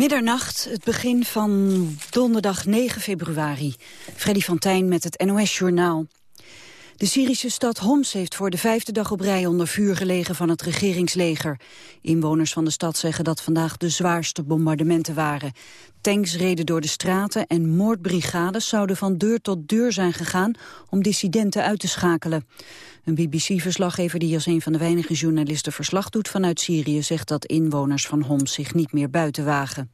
Middernacht, het begin van donderdag 9 februari. Freddy van Tijn met het NOS-journaal. De Syrische stad Homs heeft voor de vijfde dag op rij onder vuur gelegen van het regeringsleger. Inwoners van de stad zeggen dat vandaag de zwaarste bombardementen waren. Tanks reden door de straten en moordbrigades zouden van deur tot deur zijn gegaan om dissidenten uit te schakelen. Een BBC-verslaggever die als een van de weinige journalisten verslag doet vanuit Syrië zegt dat inwoners van Homs zich niet meer buiten wagen.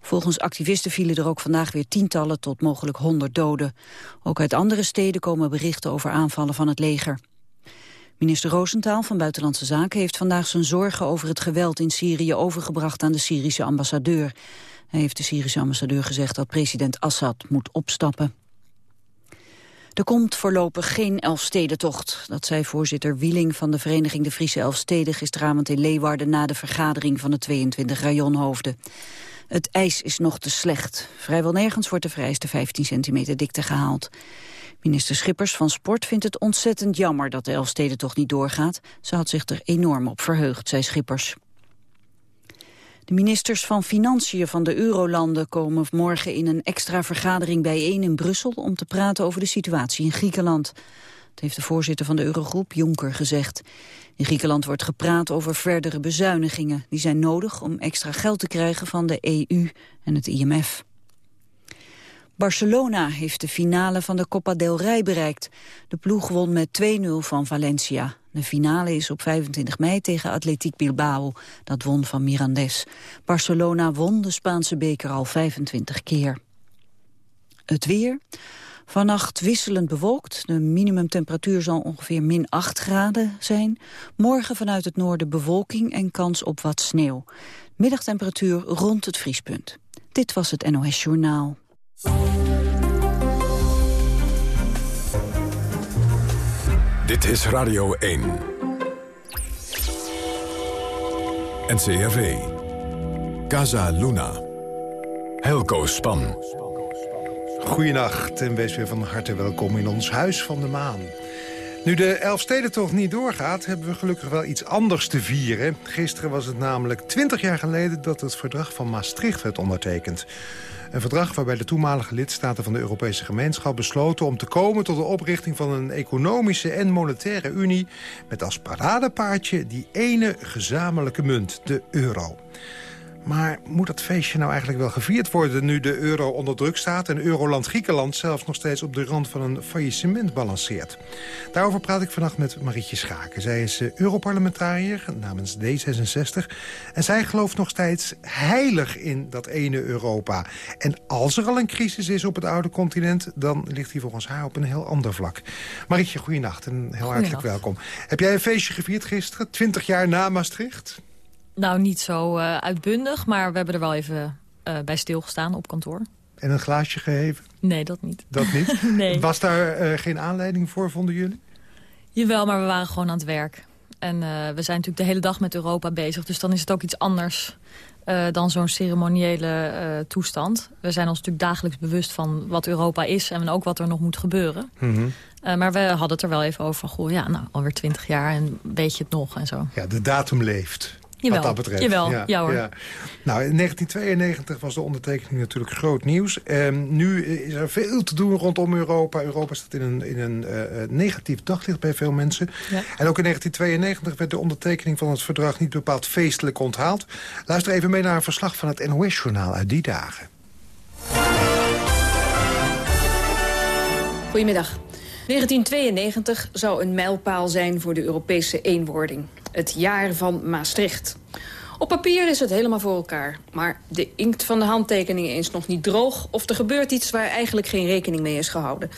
Volgens activisten vielen er ook vandaag weer tientallen tot mogelijk honderd doden. Ook uit andere steden komen berichten over aanvallen van het leger. Minister Roosentaal van Buitenlandse Zaken heeft vandaag zijn zorgen over het geweld in Syrië overgebracht aan de Syrische ambassadeur. Hij heeft de Syrische ambassadeur gezegd dat president Assad moet opstappen. Er komt voorlopig geen Elfstedentocht. Dat zei voorzitter Wieling van de Vereniging de Friese Elfsteden gisteravond in Leeuwarden na de vergadering van de 22 rajonhoofden. Het ijs is nog te slecht. Vrijwel nergens wordt de vereiste 15 centimeter dikte gehaald. Minister Schippers van Sport vindt het ontzettend jammer dat de Elfstedentocht niet doorgaat. Ze had zich er enorm op verheugd, zei Schippers. De ministers van Financiën van de Eurolanden komen morgen in een extra vergadering bijeen in Brussel om te praten over de situatie in Griekenland. Dat heeft de voorzitter van de Eurogroep, Juncker, gezegd. In Griekenland wordt gepraat over verdere bezuinigingen. Die zijn nodig om extra geld te krijgen van de EU en het IMF. Barcelona heeft de finale van de Copa del Rey bereikt. De ploeg won met 2-0 van Valencia. De finale is op 25 mei tegen Atletiek Bilbao. Dat won van Mirandes. Barcelona won de Spaanse beker al 25 keer. Het weer. Vannacht wisselend bewolkt. De minimumtemperatuur zal ongeveer min 8 graden zijn. Morgen vanuit het noorden bewolking en kans op wat sneeuw. Middagtemperatuur rond het vriespunt. Dit was het NOS Journaal. Dit is Radio 1. NCRV. Casa Luna. Helco Span. Goedenacht en wees weer van harte welkom in ons Huis van de Maan. Nu de Elfstedentocht niet doorgaat, hebben we gelukkig wel iets anders te vieren. Gisteren was het namelijk 20 jaar geleden dat het verdrag van Maastricht werd ondertekend. Een verdrag waarbij de toenmalige lidstaten van de Europese gemeenschap besloten om te komen tot de oprichting van een economische en monetaire unie met als paradepaardje die ene gezamenlijke munt, de euro. Maar moet dat feestje nou eigenlijk wel gevierd worden... nu de euro onder druk staat en euroland Griekenland... zelfs nog steeds op de rand van een faillissement balanceert? Daarover praat ik vannacht met Marietje Schaken. Zij is uh, Europarlementariër namens D66. En zij gelooft nog steeds heilig in dat ene Europa. En als er al een crisis is op het oude continent... dan ligt die volgens haar op een heel ander vlak. Marietje, goeienacht en heel hartelijk welkom. Heb jij een feestje gevierd gisteren, 20 jaar na Maastricht? Nou, niet zo uh, uitbundig, maar we hebben er wel even uh, bij stilgestaan op kantoor. En een glaasje geheven? Nee, dat niet. Dat niet? nee. Was daar uh, geen aanleiding voor, vonden jullie? Jawel, maar we waren gewoon aan het werk. En we zijn natuurlijk de hele dag met Europa bezig. Dus dan is het ook iets anders dan zo'n ceremoniële toestand. We zijn ons natuurlijk dagelijks bewust van wat Europa is... en ook wat er nog moet gebeuren. Mm -hmm. maar we hadden het er wel even over van... goh, ja, nou, alweer twintig jaar en weet je het nog en zo. Ja, de datum leeft. Jawel, wat dat betreft. Jawel, ja, ja hoor. Ja. Nou, in 1992 was de ondertekening natuurlijk groot nieuws. Um, nu is er veel te doen rondom Europa. Europa staat in een, in een uh, negatief daglicht bij veel mensen. Ja. En ook in 1992 werd de ondertekening van het verdrag niet bepaald feestelijk onthaald. Luister even mee naar een verslag van het NOS-journaal uit die dagen. Goedemiddag. 1992 zou een mijlpaal zijn voor de Europese eenwording. Het jaar van Maastricht. Op papier is het helemaal voor elkaar. Maar de inkt van de handtekeningen is nog niet droog... of er gebeurt iets waar eigenlijk geen rekening mee is gehouden.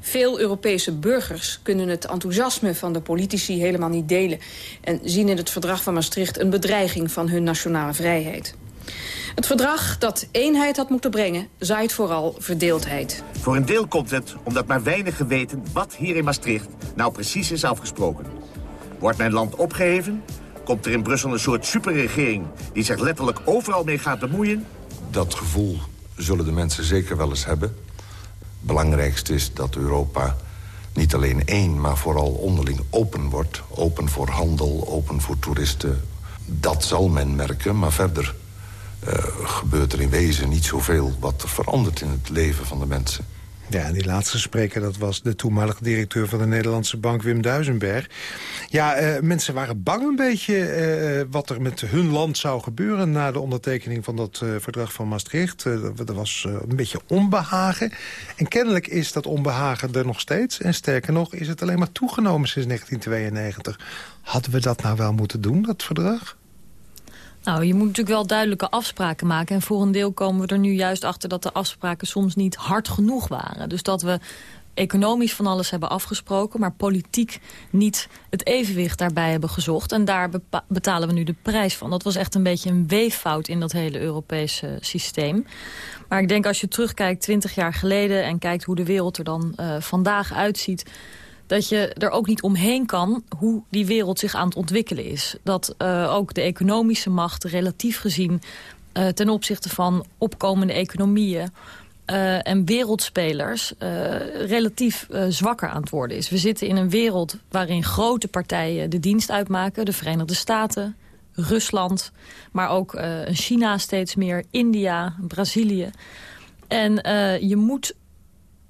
Veel Europese burgers kunnen het enthousiasme van de politici helemaal niet delen... en zien in het verdrag van Maastricht een bedreiging van hun nationale vrijheid. Het verdrag dat eenheid had moeten brengen, zaait vooral verdeeldheid. Voor een deel komt het omdat maar weinigen weten wat hier in Maastricht nou precies is afgesproken. Wordt mijn land opgeheven? Komt er in Brussel een soort superregering die zich letterlijk overal mee gaat bemoeien? Dat gevoel zullen de mensen zeker wel eens hebben. Het belangrijkste is dat Europa niet alleen één, maar vooral onderling open wordt. Open voor handel, open voor toeristen. Dat zal men merken, maar verder gebeurt er in wezen niet zoveel wat er verandert in het leven van de mensen. Ja, en die laatste spreker, dat was de toenmalige directeur van de Nederlandse bank, Wim Duisenberg. Ja, uh, mensen waren bang een beetje uh, wat er met hun land zou gebeuren... na de ondertekening van dat uh, verdrag van Maastricht. er was een beetje onbehagen. En kennelijk is dat onbehagen er nog steeds. En sterker nog, is het alleen maar toegenomen sinds 1992. Hadden we dat nou wel moeten doen, dat verdrag? Nou, je moet natuurlijk wel duidelijke afspraken maken. En voor een deel komen we er nu juist achter dat de afspraken soms niet hard genoeg waren. Dus dat we economisch van alles hebben afgesproken... maar politiek niet het evenwicht daarbij hebben gezocht. En daar betalen we nu de prijs van. Dat was echt een beetje een weeffout in dat hele Europese systeem. Maar ik denk als je terugkijkt 20 jaar geleden... en kijkt hoe de wereld er dan uh, vandaag uitziet dat je er ook niet omheen kan hoe die wereld zich aan het ontwikkelen is. Dat uh, ook de economische macht relatief gezien uh, ten opzichte van opkomende economieën... Uh, en wereldspelers relatief zwakker aan het worden is. We zitten in een wereld waarin grote partijen de dienst uitmaken. De Verenigde Staten, Rusland, maar ook China steeds meer, India, Brazilië. En je moet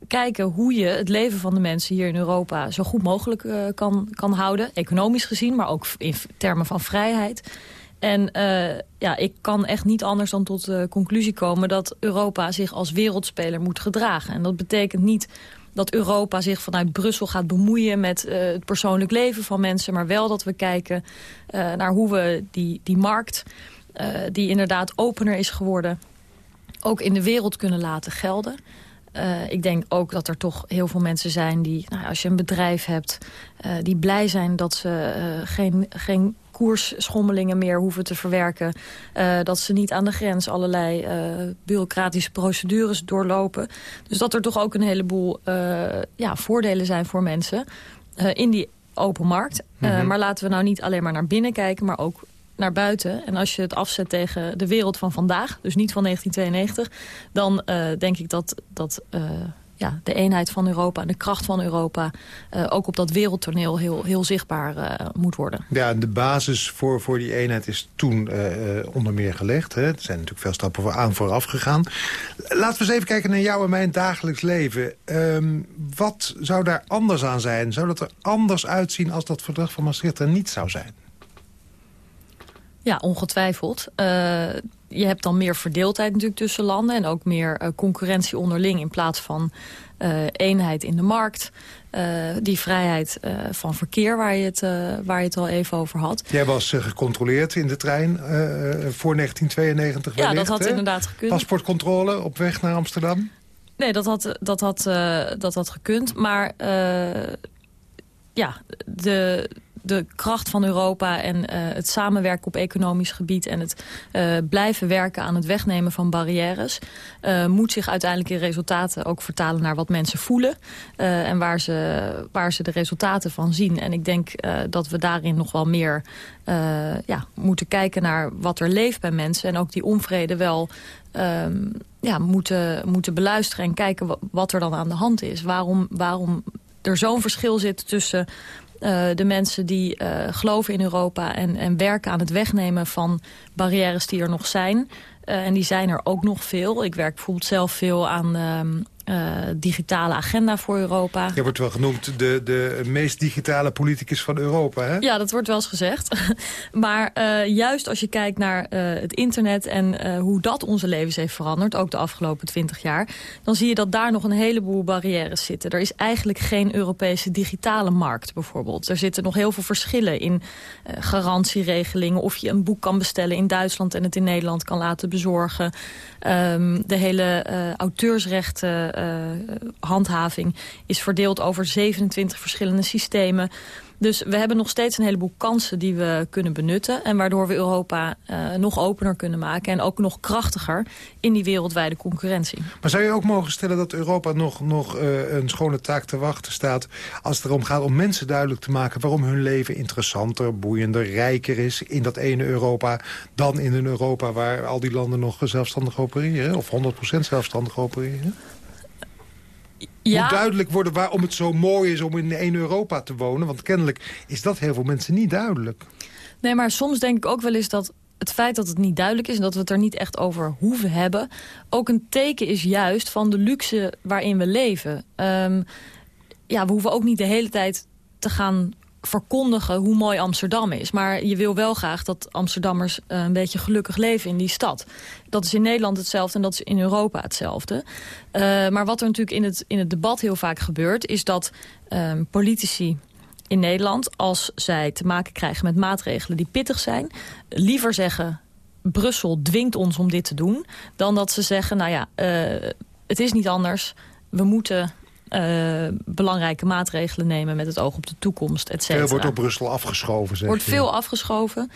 kijken hoe je het leven van de mensen hier in Europa zo goed mogelijk uh, kan, kan houden. Economisch gezien, maar ook in termen van vrijheid. En uh, ja, ik kan echt niet anders dan tot de conclusie komen... dat Europa zich als wereldspeler moet gedragen. En dat betekent niet dat Europa zich vanuit Brussel gaat bemoeien... met uh, het persoonlijk leven van mensen... maar wel dat we kijken naar hoe we die, die markt... die inderdaad opener is geworden... ook in de wereld kunnen laten gelden... Uh, ik denk ook dat er toch heel veel mensen zijn die, nou, als je een bedrijf hebt... Uh, die blij zijn dat ze uh, geen, geen koersschommelingen meer hoeven te verwerken. dat ze niet aan de grens allerlei bureaucratische procedures doorlopen. Dus dat er toch ook een heleboel ja, voordelen zijn voor mensen in die open markt. Mm -hmm. maar laten we nou niet alleen maar naar binnen kijken... maar ook naar buiten. En als je het afzet tegen de wereld van vandaag, dus niet van 1992... dan uh, denk ik dat, dat uh, ja, de eenheid van Europa en de kracht van Europa... Uh, ook op dat wereldtoneel heel, heel zichtbaar moet worden. Ja, de basis voor, voor die eenheid is toen onder meer gelegd. Hè. Er zijn natuurlijk veel stappen aan vooraf gegaan. Laten we eens even kijken naar jou en mijn dagelijks leven. Um, wat zou daar anders aan zijn? Zou dat er anders uitzien als dat verdrag van Maastricht er niet zou zijn? Ja, ongetwijfeld. Uh, je hebt dan meer verdeeldheid natuurlijk tussen landen... en ook meer uh, concurrentie onderling in plaats van uh, eenheid in de markt. die vrijheid van verkeer waar je, het, waar je het al even over had. Jij was gecontroleerd in de trein voor 1992 wellicht, Ja, dat had hè? inderdaad gekund. Paspoortcontrole op weg naar Amsterdam? Nee, dat had, dat had, dat had gekund. Maar ja, de de kracht van Europa en uh, het samenwerken op economisch gebied... en het uh, blijven werken aan het wegnemen van barrières... Uh, moet zich uiteindelijk in resultaten ook vertalen naar wat mensen voelen... en waar ze, waar ze de resultaten van zien. En ik denk dat we daarin nog wel meer ja, moeten kijken naar wat er leeft bij mensen... en ook die onvrede wel um, ja, moeten, moeten beluisteren en kijken wat er dan aan de hand is. Waarom, waarom er zo'n verschil zit tussen uh, de mensen die uh, geloven in Europa en, en werken aan het wegnemen van barrières die er nog zijn. Uh, en die zijn er ook nog veel. Ik werk bijvoorbeeld zelf veel aan ehm, uh, digitale agenda voor Europa. Je wordt wel genoemd de, de meest digitale politicus van Europa, hè? Ja, dat wordt wel eens gezegd. maar uh, juist als je kijkt naar uh, het internet en hoe dat onze levens heeft veranderd... ook de afgelopen twintig jaar... dan zie je dat daar nog een heleboel barrières zitten. Er is eigenlijk geen Europese digitale markt, bijvoorbeeld. Er zitten nog heel veel verschillen in garantieregelingen... of je een boek kan bestellen in Duitsland en het in Nederland kan laten bezorgen. Um, de hele auteursrechten uh, handhaving is verdeeld over 27 verschillende systemen. Dus we hebben nog steeds een heleboel kansen die we kunnen benutten. En waardoor we Europa uh, nog opener kunnen maken. En ook nog krachtiger in die wereldwijde concurrentie. Maar zou je ook mogen stellen dat Europa nog, nog een schone taak te wachten staat... als het erom gaat om mensen duidelijk te maken... waarom hun leven interessanter, boeiender, rijker is in dat ene Europa... dan in een Europa waar al die landen nog zelfstandig opereren? Of 100% zelfstandig opereren? Ja. Moet duidelijk worden waarom het zo mooi is om in één Europa te wonen. Want kennelijk is dat heel veel mensen niet duidelijk. Nee, maar soms denk ik ook wel eens dat het feit dat het niet duidelijk is... en dat we het er niet echt over hoeven hebben... ook een teken is juist van de luxe waarin we leven. Um, ja, we hoeven ook niet de hele tijd te gaan verkondigen hoe mooi Amsterdam is. Maar je wil wel graag dat Amsterdammers uh, een beetje gelukkig leven in die stad. Dat is in Nederland hetzelfde en dat is in Europa hetzelfde. Uh, maar wat er natuurlijk in het, in het debat heel vaak gebeurt... is dat uh, politici in Nederland, als zij te maken krijgen met maatregelen die pittig zijn... liever zeggen, Brussel dwingt ons om dit te doen... dan dat ze zeggen, nou ja, uh, het is niet anders... we moeten uh, belangrijke maatregelen nemen met het oog op de toekomst, et cetera. Er wordt op Brussel afgeschoven, zeg wordt veel afgeschoven.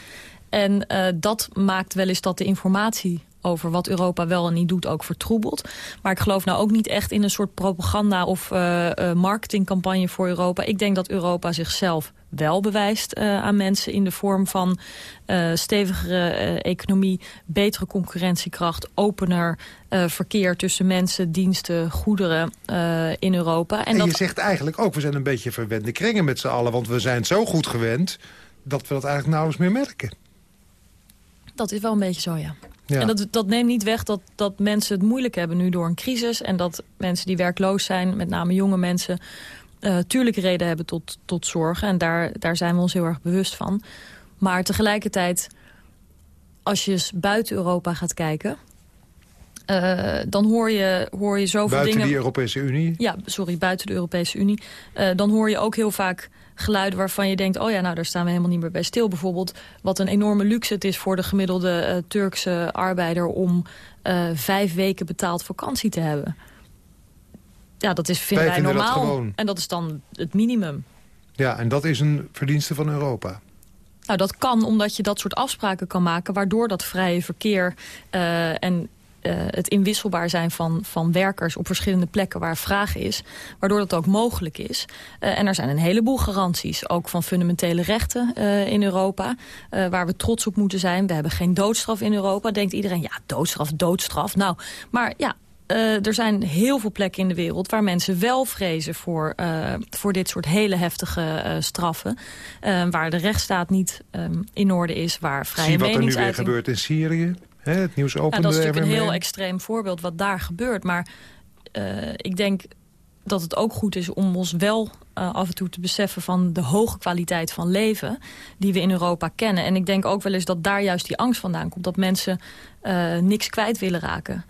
En uh, dat maakt wel eens dat de informatie over wat Europa wel en niet doet ook vertroebelt. Maar ik geloof nou ook niet echt in een soort propaganda of uh, uh, marketingcampagne voor Europa. Ik denk dat Europa zichzelf wel bewijst uh, aan mensen in de vorm van stevigere economie, betere concurrentiekracht, opener verkeer tussen mensen, diensten, goederen in Europa. En, en dat... je zegt eigenlijk ook, we zijn een beetje verwende kringen met z'n allen, want we zijn zo goed gewend dat we dat eigenlijk nauwelijks meer merken. Dat is wel een beetje zo, ja. En dat, dat neemt niet weg dat, dat mensen het moeilijk hebben nu door een crisis. En dat mensen die werkloos zijn, met name jonge mensen... Uh, tuurlijk reden hebben tot, tot zorgen. En daar, daar zijn we ons heel erg bewust van. Maar tegelijkertijd, als je eens buiten Europa gaat kijken... Uh, dan hoor je, hoor je zoveel buiten dingen... Buiten die Europese Unie? Ja, sorry, buiten de Europese Unie. Uh, dan hoor je ook heel vaak geluiden waarvan je denkt... oh ja, nou daar staan we helemaal niet meer bij stil. Bijvoorbeeld wat een enorme luxe het is voor de gemiddelde uh, Turkse arbeider... om vijf weken betaald vakantie te hebben. Ja, dat is, vinden wij, wij normaal. Dat en dat is dan het minimum. Ja, en dat is een verdienste van Europa. Nou, dat kan omdat je dat soort afspraken kan maken... waardoor dat vrije verkeer uh, en uh, het inwisselbaar zijn van, van werkers op verschillende plekken waar vraag is. Waardoor dat ook mogelijk is. Uh, en er zijn een heleboel garanties, ook van fundamentele rechten uh, in Europa. waar we trots op moeten zijn. We hebben geen doodstraf in Europa. Denkt iedereen, ja, doodstraf, doodstraf. Nou, maar ja, uh, er zijn heel veel plekken in de wereld waar mensen wel vrezen voor, uh, voor dit soort hele heftige uh, straffen. waar de rechtsstaat niet um, in orde is, waar vrije Zie wat er nu meningsuiting... weer gebeurt in Syrië? Hè, het nieuws opende dat is natuurlijk een heel mee. extreem voorbeeld wat daar gebeurt. Maar ik denk dat het ook goed is om ons wel uh, af en toe te beseffen van de hoge kwaliteit van leven die we in Europa kennen. En ik denk ook wel eens dat daar juist die angst vandaan komt. Dat mensen uh, niks kwijt willen raken.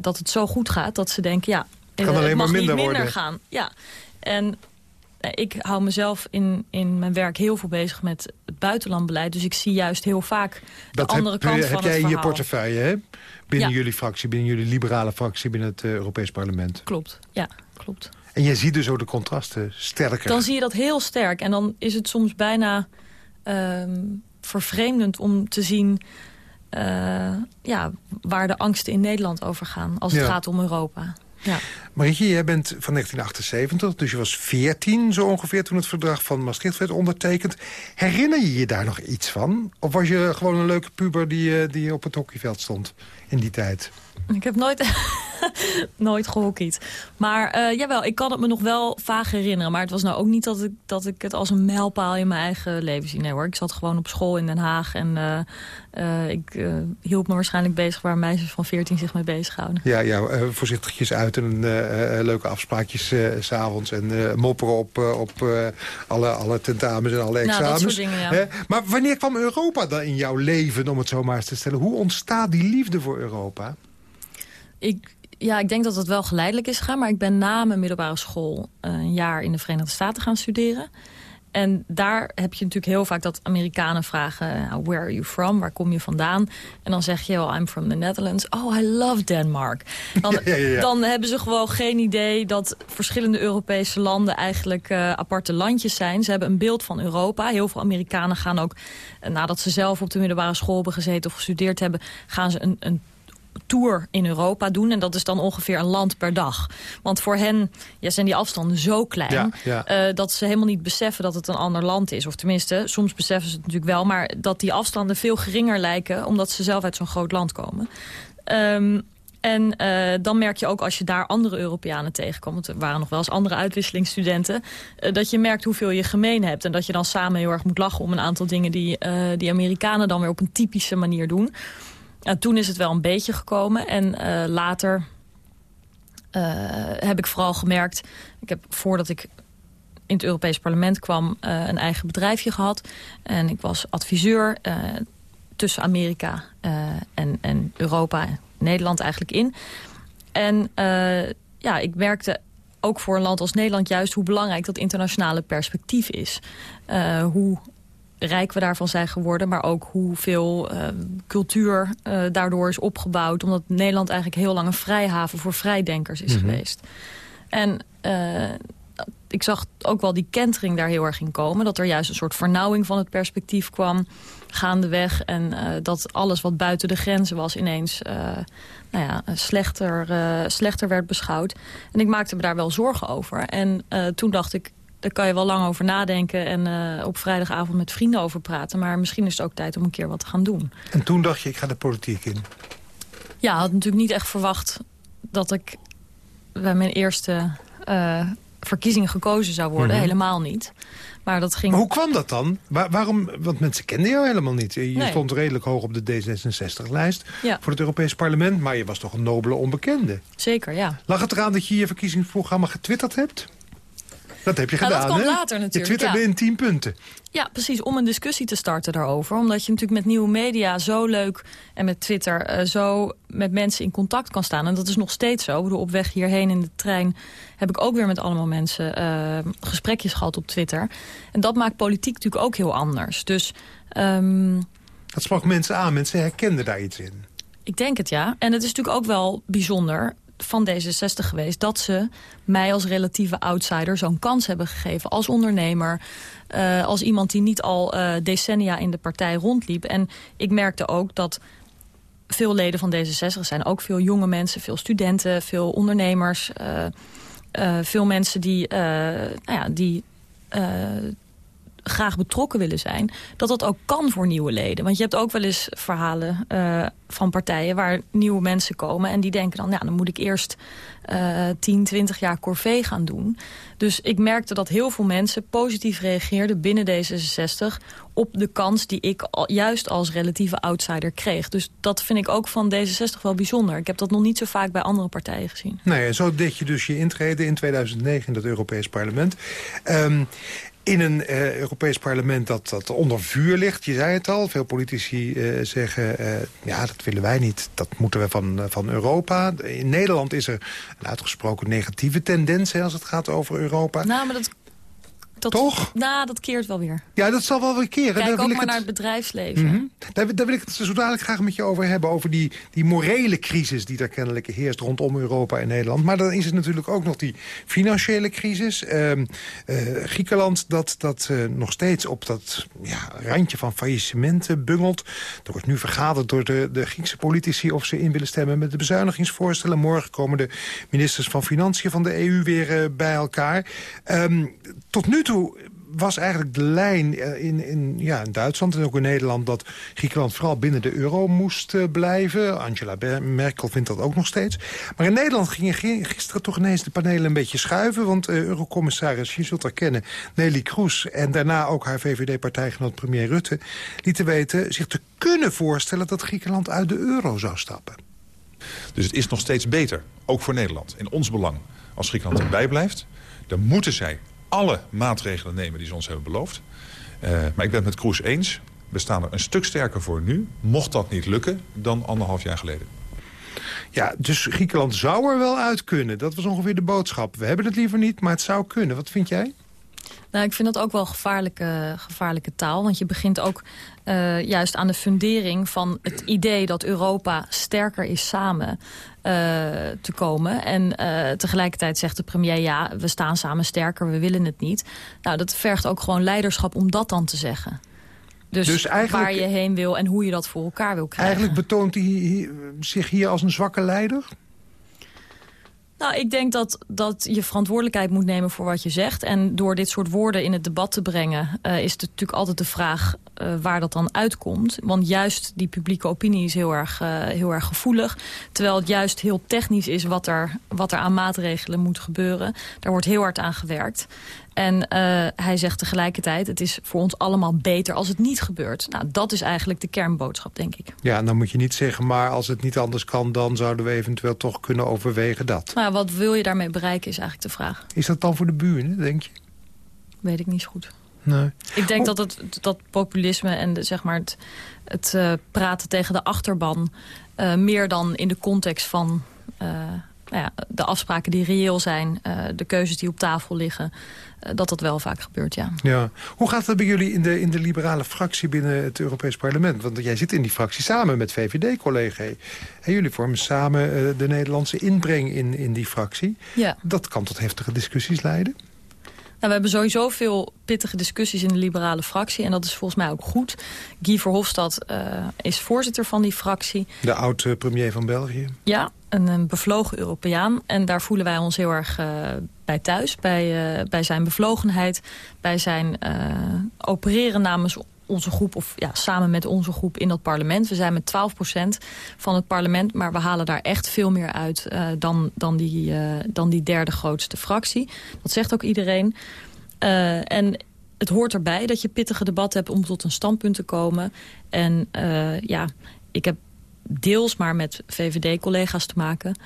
Dat het zo goed gaat dat ze denken, ja, het, kan alleen maar minder niet minder worden. gaan. Ja. En ik hou mezelf in, in mijn werk heel veel bezig met het buitenlandbeleid. Dus ik zie juist heel vaak de dat andere heb, kant heb van jij het in je verhaal. portefeuille, hè? Binnen Ja. jullie fractie, binnen jullie liberale fractie, binnen het uh, Europees Parlement. Klopt, ja, klopt. En je ziet dus ook de contrasten sterker. Dan zie je dat heel sterk. En dan is het soms bijna um, vervreemdend om te zien... Uh, ja, waar de angsten in Nederland over gaan als het Ja. gaat om Europa. Ja. Marietje, jij bent van 1978, dus je was 14 zo ongeveer... toen het verdrag van Maastricht werd ondertekend. Herinner je je daar nog iets van? Of was je gewoon een leuke puber die, eh, die op het hockeyveld stond in die tijd? Ik heb nooit, nooit gehockeyd. Maar uh, jawel, ik kan het me nog wel vaag herinneren. Maar het was nou ook niet dat ik, dat ik het als een mijlpaal in mijn eigen leven zie. Nee hoor, ik zat gewoon op school in Den Haag. En uh, uh, ik hield me waarschijnlijk bezig waar meisjes van 14 zich mee bezighouden. Ja, ja voorzichtigjes uit en leuke afspraakjes s s'avonds. En mopperen op, op alle, alle tentamens en alle examens. Nou, dat soort dingen, ja. Hè? Maar wanneer kwam Europa dan in jouw leven, om het zo maar eens te stellen? Hoe ontstaat die liefde voor Europa? Ik, ja, ik denk dat het wel geleidelijk is gegaan. Maar ik ben na mijn middelbare school uh, een jaar in de Verenigde Staten gaan studeren. En daar heb je natuurlijk heel vaak dat Amerikanen vragen... uh, where are you from? Waar kom je vandaan? En dan zeg je, well, I'm from the Netherlands. Oh, I love Denmark. Dan, ja, ja, ja. dan hebben ze gewoon geen idee dat verschillende Europese landen... eigenlijk uh, aparte landjes zijn. Ze hebben een beeld van Europa. Heel veel Amerikanen gaan ook, nadat ze zelf op de middelbare school hebben gezeten... of gestudeerd hebben, gaan ze een, een tour in Europa doen. En dat is dan ongeveer een land per dag. Want voor hen ja, zijn die afstanden zo klein... Ja, ja. Uh, dat ze helemaal niet beseffen dat het een ander land is. Of tenminste, soms beseffen ze het natuurlijk wel... maar dat die afstanden veel geringer lijken... omdat ze zelf uit zo'n groot land komen. Um, En uh, dan merk je ook als je daar andere Europeanen tegenkomt... want er waren nog wel eens andere uitwisselingsstudenten... Uh, dat je merkt hoeveel je gemeen hebt. En dat je dan samen heel erg moet lachen om een aantal dingen... die, uh, die Amerikanen dan weer op een typische manier doen. En toen is het wel een beetje gekomen. En later heb ik vooral gemerkt... ik heb voordat ik in het Europees Parlement kwam... een eigen bedrijfje gehad. En ik was adviseur tussen Amerika en, en Europa Nederland eigenlijk in. En ja, ik merkte ook voor een land als Nederland juist hoe belangrijk dat internationale perspectief is. Hoe rijk we daarvan zijn geworden, maar ook hoeveel uh, cultuur daardoor is opgebouwd. Omdat Nederland eigenlijk heel lang een vrijhaven voor vrijdenkers is mhm. geweest. En ik zag ook wel die kentering daar heel erg in komen. Dat er juist een soort vernauwing van het perspectief kwam gaandeweg. En uh, dat alles wat buiten de grenzen was ineens uh, nou ja, slechter, uh, slechter werd beschouwd. En ik maakte me daar wel zorgen over. En toen dacht ik, daar kan je wel lang over nadenken... en op vrijdagavond met vrienden over praten. Maar misschien is het ook tijd om een keer wat te gaan doen. En toen dacht je, ik ga de politiek in? Ja, had natuurlijk niet echt verwacht dat ik bij mijn eerste verkiezingen gekozen zou worden. Mhm. Helemaal niet. Maar, dat ging... maar hoe kwam dat dan? waarom? Want mensen kenden jou helemaal niet. Je stond redelijk hoog op de D66-lijst voor het Europees Parlement. Maar je was toch een nobele onbekende. Zeker, ja. Lag het eraan dat je je verkiezingsprogramma getwitterd hebt? Dat heb je gedaan, dat kwam later natuurlijk. Je twitterde in tien punten. Ja, precies, om een discussie te starten daarover. Omdat je natuurlijk met nieuwe media zo leuk... en met Twitter uh, zo met mensen in contact kan staan. En dat is nog steeds zo. Ik bedoel, op weg hierheen in de trein heb ik ook weer met allemaal mensen... Uh, gesprekjes gehad op Twitter. En dat maakt politiek natuurlijk ook heel anders. Dus... Um, dat sprak mensen aan, mensen herkenden daar iets in. Ik denk het, ja. En het is natuurlijk ook wel bijzonder van D66 geweest... dat ze mij als relatieve outsider zo'n kans hebben gegeven. Als ondernemer, uh, als iemand die niet al uh, decennia in de partij rondliep. En ik merkte ook dat veel leden van D66 zijn ook veel jonge mensen... veel studenten, veel ondernemers... Uh, veel mensen die, nou ja, die graag betrokken willen zijn... dat dat ook kan voor nieuwe leden. Want je hebt ook wel eens verhalen uh, van partijen... waar nieuwe mensen komen en die denken dan... ja, dan moet ik eerst uh, 10, 20 jaar corvée gaan doen. Dus ik merkte dat heel veel mensen positief reageerden binnen D66... op de kans die ik al, juist als relatieve outsider kreeg. Dus dat vind ik ook van D66 wel bijzonder. Ik heb dat nog niet zo vaak bij andere partijen gezien. Nee, zo deed je dus je intrede in 2009 in het Europees Parlement. Um, in een uh, Europees parlement dat, dat onder vuur ligt. Je zei het al, veel politici uh, zeggen... Uh, ja, dat willen wij niet, dat moeten we van, van Europa. In Nederland is er een uitgesproken negatieve tendens... Als het gaat over Europa. Nou, maar dat dat, Toch? Nou, dat keert wel weer. Ja, dat zal wel weer keren. Kijk ook maar naar het bedrijfsleven. Mm daar, daar, wil ik het zo dadelijk graag met je over hebben. Over die, die morele crisis die er kennelijk heerst rondom Europa en Nederland. Maar dan is het natuurlijk ook nog die financiële crisis. Uh, uh, Griekenland dat, dat uh, nog steeds op dat ja, randje van faillissement bungelt. Er wordt nu vergaderd door de, de Griekse politici... of ze in willen stemmen met de bezuinigingsvoorstellen. Morgen komen de ministers van Financiën van de EU weer uh, bij elkaar. Um, tot nu toe was eigenlijk de lijn eh, in, in, ja, in Duitsland en ook in Nederland... dat Griekenland vooral binnen de euro moest uh, blijven. Angela Merkel vindt dat ook nog steeds. Maar in Nederland gingen gisteren toch ineens de panelen een beetje schuiven... want uh, eurocommissaris, je zult haar kennen, Nelly Kroes... en daarna ook haar VVD-partijgenoot premier Rutte... lieten weten zich te kunnen voorstellen dat Griekenland uit de euro zou stappen. Dus het is nog steeds beter, ook voor Nederland, in ons belang... als Griekenland erbij blijft. Dan moeten zij alle maatregelen nemen die ze ons hebben beloofd. Uh, maar ik ben het met Kroes eens. We staan er een stuk sterker voor nu, mocht dat niet lukken, dan anderhalf jaar geleden. Ja, dus Griekenland zou er wel uit kunnen. Dat was ongeveer de boodschap. We hebben het liever niet, maar het zou kunnen. Wat vind jij? Nou, ik vind dat ook wel gevaarlijke, gevaarlijke taal. Want je begint ook uh, juist aan de fundering van het idee dat Europa sterker is samen uh, te komen. En uh, tegelijkertijd zegt de premier, ja, we staan samen sterker, we willen het niet. Nou, dat vergt ook gewoon leiderschap om dat dan te zeggen. Dus, dus waar je heen wil en hoe je dat voor elkaar wil krijgen. Eigenlijk betoont hij zich hier als een zwakke leider? Nou, ik denk dat, dat je verantwoordelijkheid moet nemen voor wat je zegt. En door dit soort woorden in het debat te brengen... Uh, is het natuurlijk altijd de vraag uh, waar dat dan uitkomt. Want juist die publieke opinie is heel erg, uh, heel erg gevoelig. Terwijl het juist heel technisch is wat er, wat er aan maatregelen moet gebeuren. Daar wordt heel hard aan gewerkt. En uh, hij zegt tegelijkertijd, het is voor ons allemaal beter als het niet gebeurt. Nou, dat is eigenlijk de kernboodschap, denk ik. Ja, dan moet je niet zeggen, maar als het niet anders kan... dan zouden we eventueel toch kunnen overwegen dat. Nou, wat wil je daarmee bereiken, is eigenlijk de vraag. Is dat dan voor de buren, denk je? Weet ik niet zo goed. Nee. Ik denk oh. dat het, dat populisme en de, zeg maar het, het uh, praten tegen de achterban... Uh, meer dan in de context van... Nou ja, de afspraken die reëel zijn, de keuzes die op tafel liggen... dat dat wel vaak gebeurt, ja. ja. Hoe gaat het bij jullie in de, in de liberale fractie binnen het Europees Parlement? Want jij zit in die fractie samen met VVD-collega. En jullie vormen samen de Nederlandse inbreng in, in die fractie. Ja. Dat kan tot heftige discussies leiden. Nou, we hebben sowieso veel pittige discussies in de liberale fractie. En dat is volgens mij ook goed. Guy Verhofstadt uh, is voorzitter van die fractie. De oud-premier van België. Ja, een, bevlogen Europeaan. En daar voelen wij ons heel erg uh, bij thuis. Bij, uh, bij zijn bevlogenheid. Bij zijn opereren namens onze groep, of ja, samen met onze groep in dat parlement. We zijn met 12% van het parlement, maar we halen daar echt veel meer uit dan, dan, die, dan die derde grootste fractie. Dat zegt ook iedereen. En het hoort erbij dat je pittige debatten hebt om tot een standpunt te komen. En ja, ik heb deels maar met VVD-collega's te maken.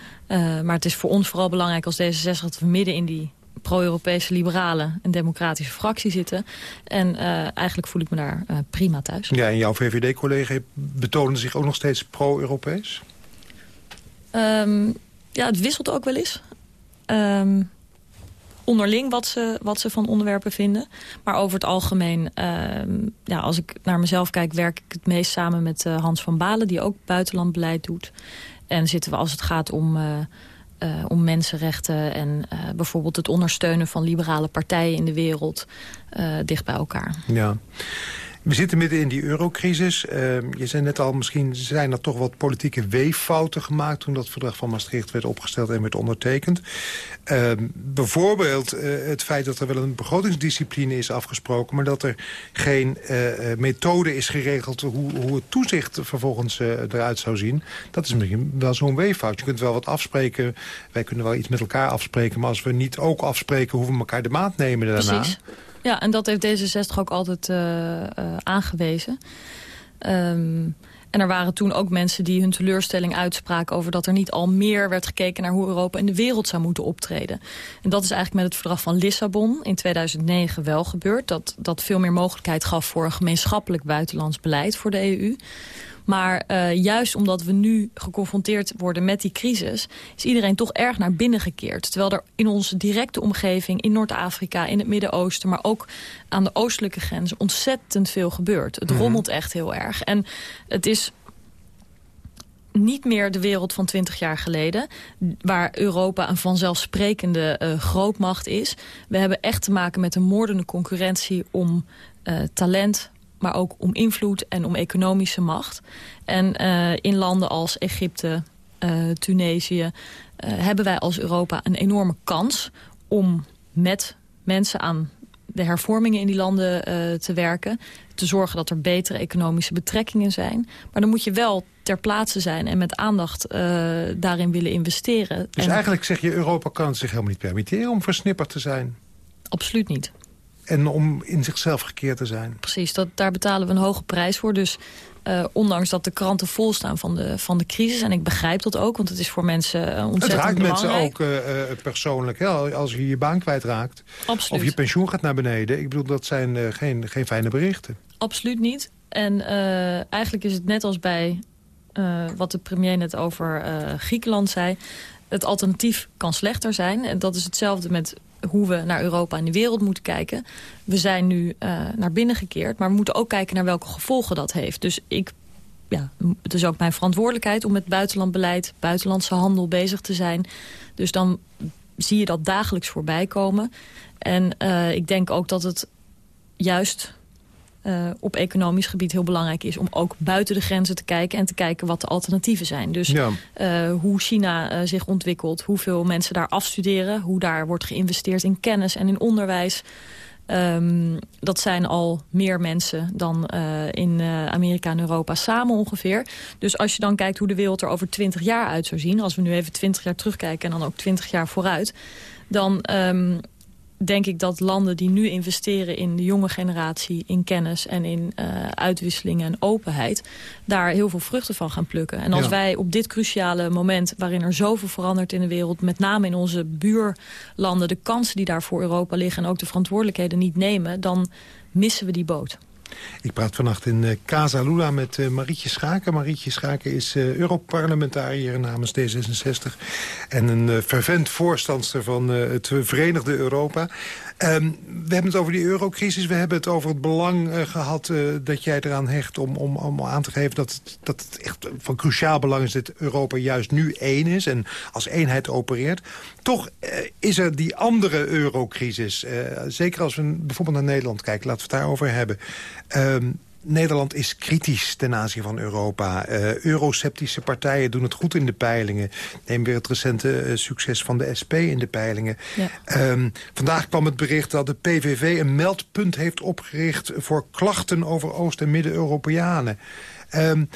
maar het is voor ons vooral belangrijk als D66 dat we midden in die pro-Europese liberale en democratische fractie zitten. En uh, eigenlijk voel ik me daar uh, prima thuis. Ja, en jouw VVD-collega betonen zich ook nog steeds pro-Europees? Um, ja, het wisselt ook wel eens. Um, onderling wat ze, wat ze van onderwerpen vinden. Maar over het algemeen, um, ja, als ik naar mezelf kijk... werk ik het meest samen met uh, Hans van Balen, die ook buitenlandbeleid doet. En zitten we als het gaat om... Uh, om mensenrechten en bijvoorbeeld het ondersteunen van liberale partijen in de wereld dicht bij elkaar. Ja. We zitten midden in die eurocrisis. Uh, je zei net al, misschien zijn er toch wat politieke weeffouten gemaakt... toen dat verdrag van Maastricht werd opgesteld en werd ondertekend. Uh, bijvoorbeeld uh, het feit dat er wel een begrotingsdiscipline is afgesproken... maar dat er geen uh, methode is geregeld hoe, hoe het toezicht vervolgens eruit zou zien. Dat is misschien wel zo'n weeffout. Je kunt wel wat afspreken. Wij kunnen wel iets met elkaar afspreken... maar als we niet ook afspreken hoe we elkaar de maat nemen daarna... Precies. Ja, en dat heeft D66 ook altijd uh, uh, aangewezen. Um, en er waren toen ook mensen die hun teleurstelling uitspraken... over dat er niet al meer werd gekeken naar hoe Europa in de wereld zou moeten optreden. En dat is eigenlijk met het verdrag van Lissabon in 2009 wel gebeurd. Dat, dat veel meer mogelijkheid gaf voor een gemeenschappelijk buitenlands beleid voor de EU. Maar uh, juist omdat we nu geconfronteerd worden met die crisis... is iedereen toch erg naar binnen gekeerd. Terwijl er in onze directe omgeving, in Noord-Afrika, in het Midden-Oosten... maar ook aan de oostelijke grens ontzettend veel gebeurt. Het mm-hmm. rommelt echt heel erg. En het is niet meer de wereld van 20 jaar geleden... waar Europa een vanzelfsprekende uh, grootmacht is. We hebben echt te maken met een moordende concurrentie om uh, talent, maar ook om invloed en om economische macht. En uh, in landen als Egypte, uh, Tunesië... Uh, hebben wij als Europa een enorme kans om met mensen aan de hervormingen in die landen te werken. Te zorgen dat er betere economische betrekkingen zijn. Maar dan moet je wel ter plaatse zijn en met aandacht daarin willen investeren. Dus en... eigenlijk zeg je Europa kan het zich helemaal niet permitteren om versnipperd te zijn? Absoluut niet en om in zichzelf gekeerd te zijn. Precies, dat, daar betalen we een hoge prijs voor. Dus uh, ondanks dat de kranten vol staan van de, van de crisis... en ik begrijp dat ook, want het is voor mensen uh, ontzettend Het raakt belangrijk. mensen ook uh, persoonlijk. Hè? Als je je baan kwijtraakt Absoluut. of je pensioen gaat naar beneden. Ik bedoel, dat zijn geen, geen fijne berichten. Absoluut niet. En eigenlijk is het net als bij wat de premier net over Griekenland zei... het alternatief kan slechter zijn. En dat is hetzelfde met hoe we naar Europa en de wereld moeten kijken. We zijn nu uh, naar binnen gekeerd, maar we moeten ook kijken naar welke gevolgen dat heeft. Dus ik, ja, het is ook mijn verantwoordelijkheid om met buitenlandbeleid, buitenlandse handel bezig te zijn. Dus dan zie je dat dagelijks voorbij komen. En uh, ik denk ook dat het juist uh, op economisch gebied heel belangrijk is... om ook buiten de grenzen te kijken en te kijken wat de alternatieven zijn. Dus ja. uh, hoe China uh, zich ontwikkelt, hoeveel mensen daar afstuderen... hoe daar wordt geïnvesteerd in kennis en in onderwijs... Um, dat zijn al meer mensen dan uh, in uh, Amerika en Europa samen ongeveer. Dus als je dan kijkt hoe de wereld er over 20 jaar uit zou zien... als we nu even 20 jaar terugkijken en dan ook 20 jaar vooruit... dan um, denk ik dat landen die nu investeren in de jonge generatie... in kennis en in uh, uitwisseling en openheid... daar heel veel vruchten van gaan plukken. En als ja. wij op dit cruciale moment... waarin er zoveel verandert in de wereld... met name in onze buurlanden... de kansen die daar voor Europa liggen... en ook de verantwoordelijkheden niet nemen... dan missen we die boot. Ik praat vannacht in uh, Casa Lula met uh, Marietje Schaken. Marietje Schaken is uh, Europarlementariër namens D66... en een fervent voorstandster van het Verenigde Europa. Um, we hebben het over die eurocrisis. We hebben het over het belang uh, gehad uh, dat jij eraan hecht... om, om, om aan te geven dat dat het echt van cruciaal belang is... dat Europa juist nu één is en als eenheid opereert. Toch uh, is er die andere eurocrisis. zeker als we bijvoorbeeld naar Nederland kijken. Laten we het daarover hebben. Um, Nederland is kritisch ten aanzien van Europa. Uh, euroceptische partijen doen het goed in de peilingen. Neem weer het recente uh, succes van de SP in de peilingen. Ja. Um, vandaag kwam het bericht dat de PVV een meldpunt heeft opgericht... voor klachten over Oost- en Midden-Europeanen. Um,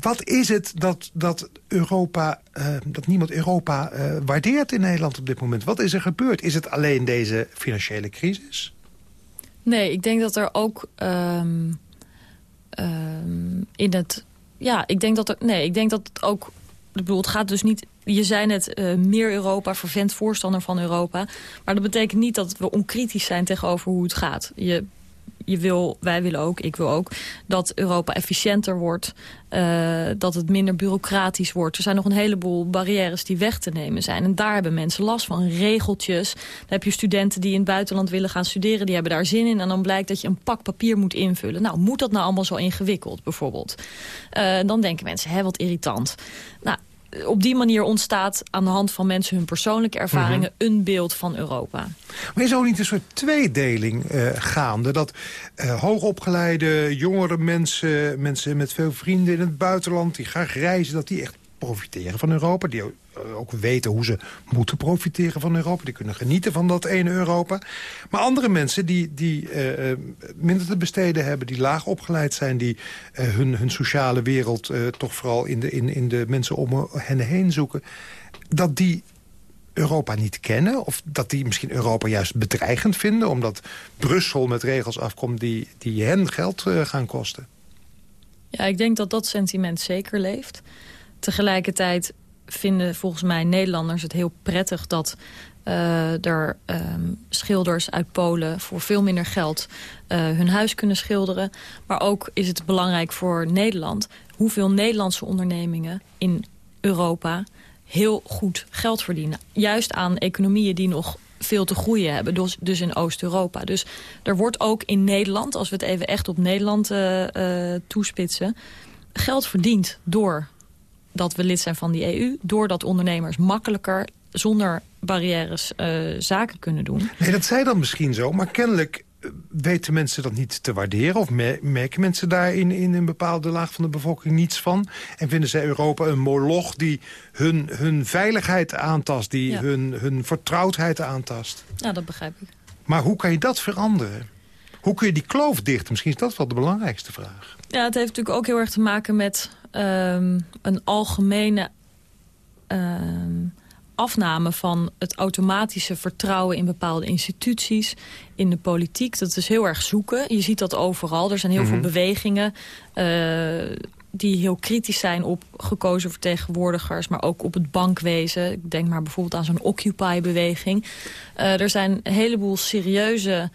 wat is het dat, dat, Europa, uh, dat niemand Europa waardeert in Nederland op dit moment? Wat is er gebeurd? Is het alleen deze financiële crisis? Nee, ik denk dat er ook... Um um, in het... Ja, ik denk dat er... Nee, ik denk dat het ook... Ik bedoel, het gaat dus niet... Je zei net uh, meer Europa, vervent voorstander van Europa. Maar dat betekent niet dat we onkritisch zijn tegenover hoe het gaat. Je je wil, wij willen ook, ik wil ook, dat Europa efficiënter wordt. Uh, dat het minder bureaucratisch wordt. Er zijn nog een heleboel barrières die weg te nemen zijn. En daar hebben mensen last van. Regeltjes. Dan heb je studenten die in het buitenland willen gaan studeren. Die hebben daar zin in. En dan blijkt dat je een pak papier moet invullen. Nou, moet dat nou allemaal zo ingewikkeld, bijvoorbeeld? Uh, dan denken mensen, hè, wat irritant. Nou, op die manier ontstaat aan de hand van mensen hun persoonlijke ervaringen... Mm -hmm. een beeld van Europa. Maar is ook niet een soort tweedeling uh, gaande? Dat uh, hoogopgeleide, jongere mensen, mensen met veel vrienden in het buitenland... die graag reizen, dat die echt profiteren van Europa. Die ook weten hoe ze moeten profiteren van Europa. Die kunnen genieten van dat ene Europa. Maar andere mensen die, die uh, minder te besteden hebben... die laag opgeleid zijn... die hun, hun sociale wereld toch vooral in de, in, in de mensen om hen heen zoeken... dat die Europa niet kennen? Of dat die misschien Europa juist bedreigend vinden... omdat Brussel met regels afkomt die, die hen geld gaan kosten? Ja, ik denk dat dat sentiment zeker leeft. Tegelijkertijd vinden volgens mij Nederlanders het heel prettig... dat uh, er um, schilders uit Polen voor veel minder geld uh, hun huis kunnen schilderen. Maar ook is het belangrijk voor Nederland... hoeveel Nederlandse ondernemingen in Europa heel goed geld verdienen. Juist aan economieën die nog veel te groeien hebben, dus, dus in Oost-Europa. Dus er wordt ook in Nederland, als we het even echt op Nederland uh, toespitsen... geld verdiend door dat we lid zijn van die EU... doordat ondernemers makkelijker zonder barrières uh, zaken kunnen doen. Nee, dat zei dan misschien zo, maar kennelijk eh, weten mensen dat niet te waarderen? Of merken mensen daar in, in een bepaalde laag van de bevolking niets van? En vinden zij Europa een moloch die hun, hun veiligheid aantast... die ja. hun, hun vertrouwdheid aantast? Ja, dat begrijp ik. Maar hoe kan je dat veranderen? Hoe kun je die kloof dichten? Misschien is dat wel de belangrijkste vraag. Ja, het heeft natuurlijk ook heel erg te maken met um, een algemene um, afname van het automatische vertrouwen in bepaalde instituties, in de politiek. Dat is heel erg zoeken. Je ziet dat overal. Er zijn heel mm -hmm. veel bewegingen uh, die heel kritisch zijn op gekozen vertegenwoordigers, maar ook op het bankwezen. Ik denk maar bijvoorbeeld aan zo'n Occupy-beweging. Uh, er zijn een heleboel serieuze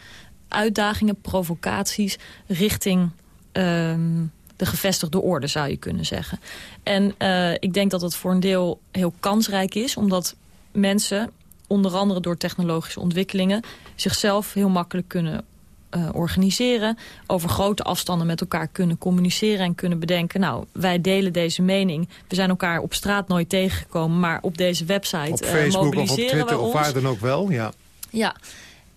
uitdagingen, provocaties richting... Um, de gevestigde orde, zou je kunnen zeggen. En uh, ik denk dat het voor een deel heel kansrijk is... omdat mensen, onder andere door technologische ontwikkelingen... zichzelf heel makkelijk kunnen uh, organiseren... over grote afstanden met elkaar kunnen communiceren en kunnen bedenken... nou, wij delen deze mening. We zijn elkaar op straat nooit tegengekomen... maar op deze website op Facebook uh, mobiliseren of op Twitter of waar dan ook wel, ja. Ja,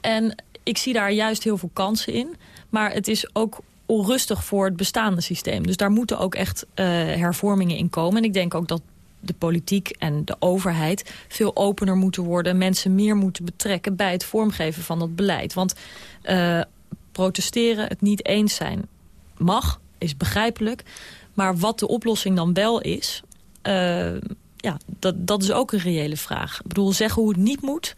en ik zie daar juist heel veel kansen in. Maar het is ook onrustig voor het bestaande systeem. Dus daar moeten ook echt uh, hervormingen in komen. En ik denk ook dat de politiek en de overheid veel opener moeten worden. Mensen meer moeten betrekken bij het vormgeven van dat beleid. Want uh, protesteren, het niet eens zijn, mag, is begrijpelijk. Maar wat de oplossing dan wel is... Uh, ja, dat, dat is ook een reële vraag. Ik bedoel, zeggen hoe het niet moet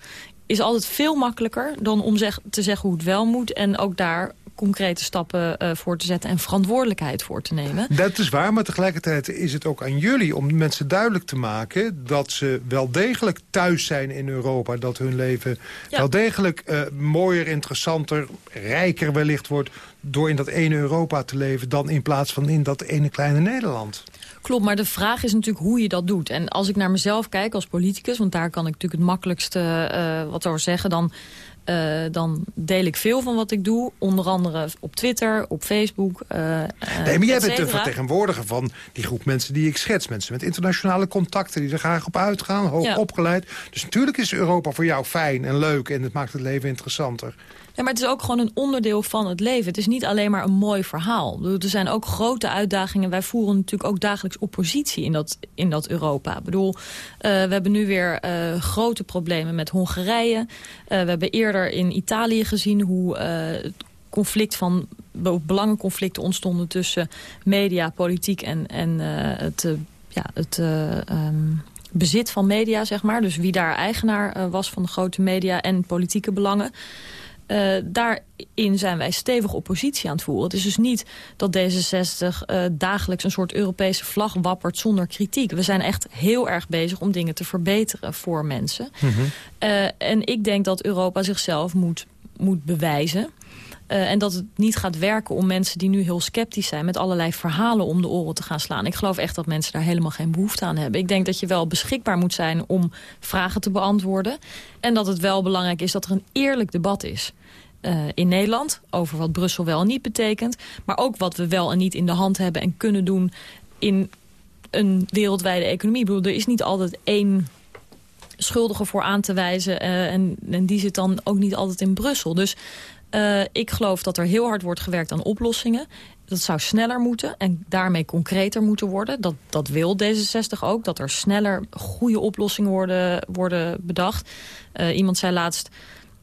is altijd veel makkelijker dan om zeg, te zeggen hoe het wel moet. En ook daar concrete stappen uh, voor te zetten en verantwoordelijkheid voor te nemen. Dat is waar, maar tegelijkertijd is het ook aan jullie om mensen duidelijk te maken dat ze wel degelijk thuis zijn in Europa. Dat hun leven ja. wel degelijk uh, mooier, interessanter, rijker wellicht wordt door in dat ene Europa te leven dan in plaats van in dat ene kleine Nederland. Klopt, maar de vraag is natuurlijk hoe je dat doet. En als ik naar mezelf kijk als politicus, want daar kan ik natuurlijk het makkelijkste uh, wat over zeggen, dan uh, dan deel ik veel van wat ik doe. Onder andere op Twitter, op Facebook. Uh, nee, maar jij bent de vertegenwoordiger van die groep mensen die ik schets. Mensen met internationale contacten die er graag op uitgaan. Hoog ja. opgeleid. Dus natuurlijk is Europa voor jou fijn en leuk. En het maakt het leven interessanter. Maar het is ook gewoon een onderdeel van het leven. Het is niet alleen maar een mooi verhaal. Er zijn ook grote uitdagingen. Wij voeren natuurlijk ook dagelijks oppositie in dat, in dat Europa. Ik bedoel, uh, we hebben nu weer uh, grote problemen met Hongarije. Uh, we hebben eerder in Italië gezien hoe het conflict van belangenconflicten ontstonden tussen media, politiek en, en het, ja, het um, bezit van media, zeg maar. Dus wie daar eigenaar was van de grote media en politieke belangen. Uh, daarin zijn wij stevig oppositie aan het voeren. Het is dus niet dat D66 uh, dagelijks een soort Europese vlag wappert zonder kritiek. We zijn echt heel erg bezig om dingen te verbeteren voor mensen. Mm -hmm. uh, en ik denk dat Europa zichzelf moet, moet bewijzen. Uh, en dat het niet gaat werken om mensen die nu heel sceptisch zijn... met allerlei verhalen om de oren te gaan slaan. Ik geloof echt dat mensen daar helemaal geen behoefte aan hebben. Ik denk dat je wel beschikbaar moet zijn om vragen te beantwoorden. En dat het wel belangrijk is dat er een eerlijk debat is. Uh, in Nederland over wat Brussel wel en niet betekent. Maar ook wat we wel en niet in de hand hebben en kunnen doen... in een wereldwijde economie. Ik bedoel, er is niet altijd één schuldige voor aan te wijzen. Uh, en, en die zit dan ook niet altijd in Brussel. Dus uh, ik geloof dat er heel hard wordt gewerkt aan oplossingen. Dat zou sneller moeten en daarmee concreter moeten worden. Dat, dat wil D66 ook, dat er sneller goede oplossingen worden, worden bedacht. Uh, iemand zei laatst...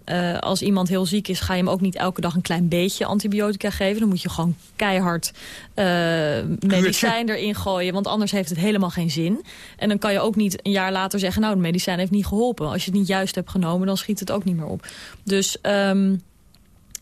Uh, als iemand heel ziek is, ga je hem ook niet elke dag een klein beetje antibiotica geven. Dan moet je gewoon keihard uh, medicijn erin gooien, want anders heeft het helemaal geen zin. En dan kan je ook niet een jaar later zeggen, nou, de medicijn heeft niet geholpen. Als je het niet juist hebt genomen, dan schiet het ook niet meer op. Dus... Um,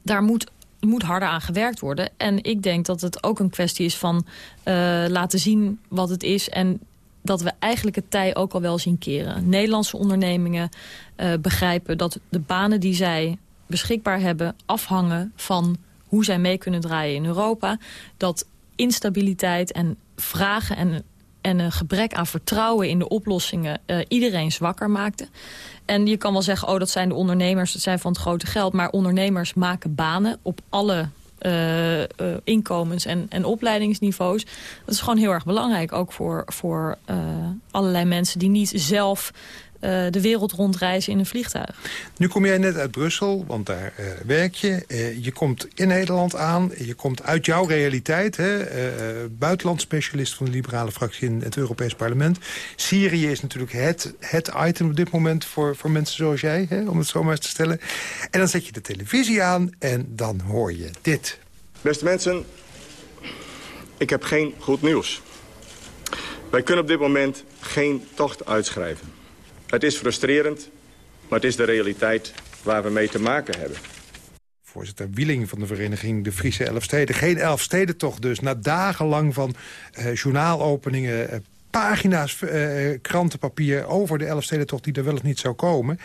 daar moet moet harder aan gewerkt worden. En ik denk dat het ook een kwestie is van uh, laten zien wat het is... en dat we eigenlijk het tij ook al wel zien keren. Nederlandse ondernemingen uh, begrijpen dat de banen die zij beschikbaar hebben... afhangen van hoe zij mee kunnen draaien in Europa. Dat instabiliteit en vragen en en een gebrek aan vertrouwen in de oplossingen uh, iedereen zwakker maakte. En je kan wel zeggen, oh dat zijn de ondernemers, dat zijn van het grote geld. Maar ondernemers maken banen op alle uh, uh, inkomens- en, en opleidingsniveaus. Dat is gewoon heel erg belangrijk, ook voor, voor allerlei mensen die niet zelf uh, de wereld rondreizen in een vliegtuig. Nu kom jij net uit Brussel, want daar uh, werk je. Uh, je komt in Nederland aan. Je komt uit jouw realiteit. Hè? buitenlandspecialist van de liberale fractie in het Europees Parlement. Syrië is natuurlijk het, het item op dit moment voor, voor mensen zoals jij. Hè? Om het zo maar eens te stellen. En dan zet je de televisie aan en dan hoor je dit. Beste mensen, ik heb geen goed nieuws. Wij kunnen op dit moment geen tocht uitschrijven. Het is frustrerend, maar het is de realiteit waar we mee te maken hebben. Voorzitter Wieling van de vereniging De Friese Elfsteden. Geen Elfstedentocht dus, na dagenlang van uh, journaalopeningen... Uh, pagina's uh, krantenpapier over de Elfstedentocht die er wel of niet zou komen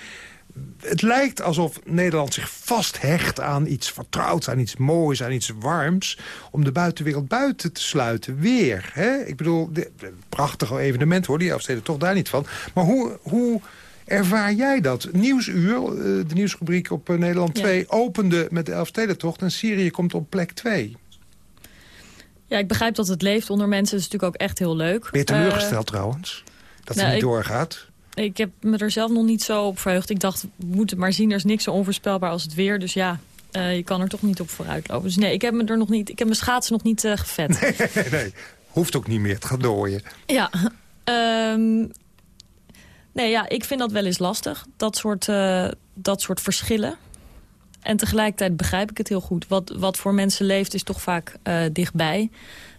het lijkt alsof Nederland zich vasthecht aan iets vertrouwds... aan iets moois, aan iets warms... om de buitenwereld buiten te sluiten, weer. Hè? Ik bedoel, de, prachtig evenement hoor, die Elfsteden toch daar niet van. Maar hoe, hoe ervaar jij dat? Nieuwsuur, eh, de nieuwsrubriek op eh, Nederland 2... Ja. opende met de Elfstedentocht en Syrië komt op plek 2. Ja, ik begrijp dat het leeft onder mensen. Dat is natuurlijk ook echt heel leuk. Ben je teleurgesteld uh, trouwens? Dat nou, het niet ik, doorgaat? Ik heb me er zelf nog niet zo op verheugd. Ik dacht, we moeten maar zien, er is niks zo onvoorspelbaar als het weer. Dus ja, je kan er toch niet op vooruit lopen. Dus nee, ik heb, me er nog niet, ik heb mijn schaatsen nog niet gevet. Nee, nee, hoeft ook niet meer. Het gaat dooien. Ja, um, nee, ja, ik vind dat wel eens lastig. Dat soort, dat soort verschillen. En tegelijkertijd begrijp ik het heel goed. Wat, wat voor mensen leeft is toch vaak uh, dichtbij.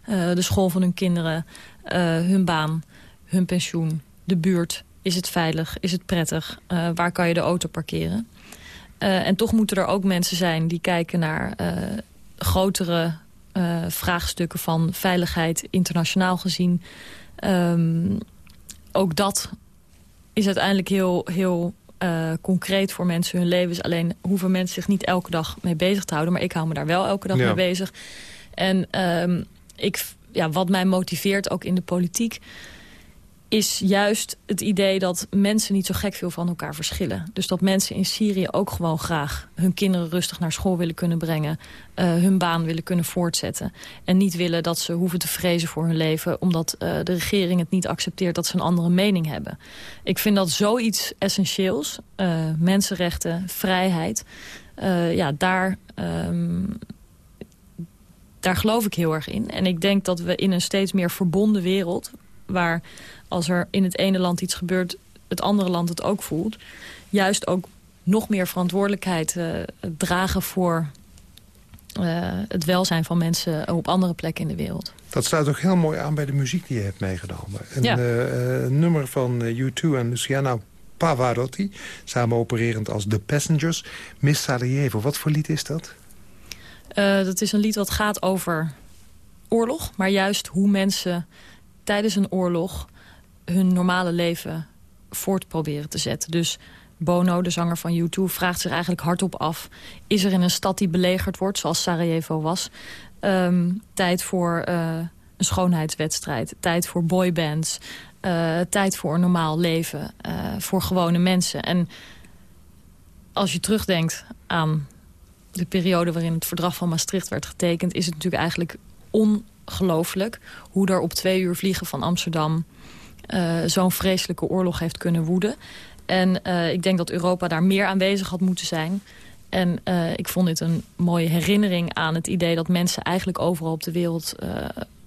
Uh, de school van hun kinderen, uh, hun baan, hun pensioen, de buurt. Is het veilig? Is het prettig? waar kan je de auto parkeren? en toch moeten er ook mensen zijn die kijken naar grotere vraagstukken van veiligheid internationaal gezien. Um, ook dat is uiteindelijk heel, heel uh, concreet voor mensen hun leven is. Alleen hoeven mensen zich niet elke dag mee bezig te houden. Maar ik hou me daar wel elke dag mee bezig. En um, ik, ja, wat mij motiveert ook in de politiek is juist het idee dat mensen niet zo gek veel van elkaar verschillen. Dus dat mensen in Syrië ook gewoon graag hun kinderen rustig naar school willen kunnen brengen. Uh, hun baan willen kunnen voortzetten. En niet willen dat ze hoeven te vrezen voor hun leven... omdat uh, de regering het niet accepteert dat ze een andere mening hebben. Ik vind dat zoiets essentieels. Uh, mensenrechten, vrijheid. ja, daar... Um, daar geloof ik heel erg in. En ik denk dat we in een steeds meer verbonden wereld... waar als er in het ene land iets gebeurt... het andere land het ook voelt. Juist ook nog meer verantwoordelijkheid uh, dragen voor uh, het welzijn van mensen op andere plekken in de wereld. Dat sluit ook heel mooi aan bij de muziek die je hebt meegenomen. Een ja. uh, nummer van U2 en Luciano Pavarotti, samen opererend als The Passengers. Miss Sarajevo, wat voor lied is dat? dat is een lied wat gaat over oorlog, maar juist hoe mensen tijdens een oorlog hun normale leven voort proberen te zetten. Dus Bono, de zanger van U2, vraagt zich eigenlijk hardop af... is er in een stad die belegerd wordt, zoals Sarajevo was... Um, tijd voor uh, een schoonheidswedstrijd, tijd voor boybands... Uh, tijd voor een normaal leven, uh, voor gewone mensen. En als je terugdenkt aan de periode waarin het verdrag van Maastricht werd getekend... is het natuurlijk eigenlijk ongelooflijk hoe er op twee uur vliegen van Amsterdam uh, zo'n vreselijke oorlog heeft kunnen woeden. En uh, ik denk dat Europa daar meer aanwezig had moeten zijn. En uh, ik vond dit een mooie herinnering aan het idee dat mensen eigenlijk overal op de wereld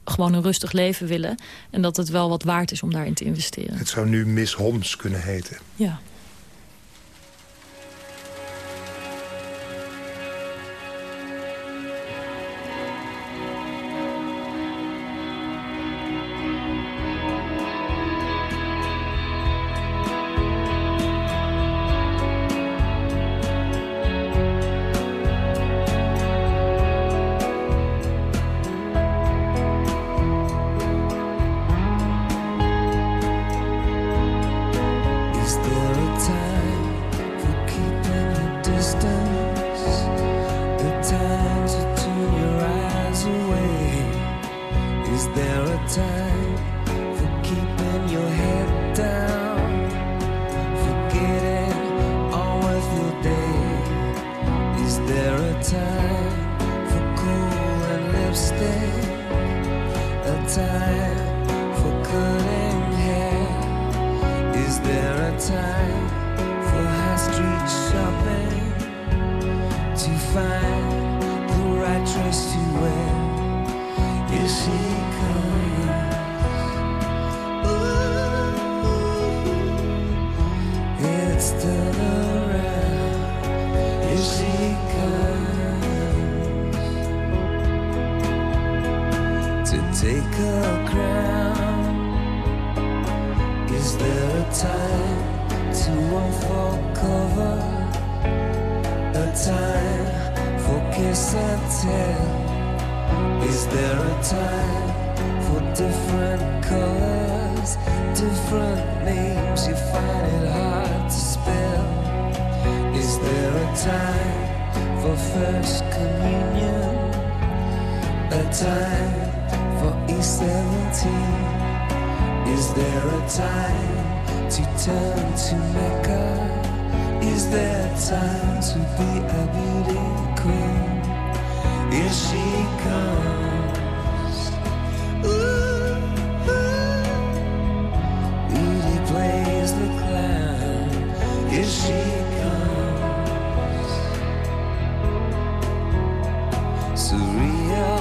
gewoon een rustig leven willen. En dat het wel wat waard is om daarin te investeren. Het zou nu Miss Homs kunnen heten. Ja. surreal.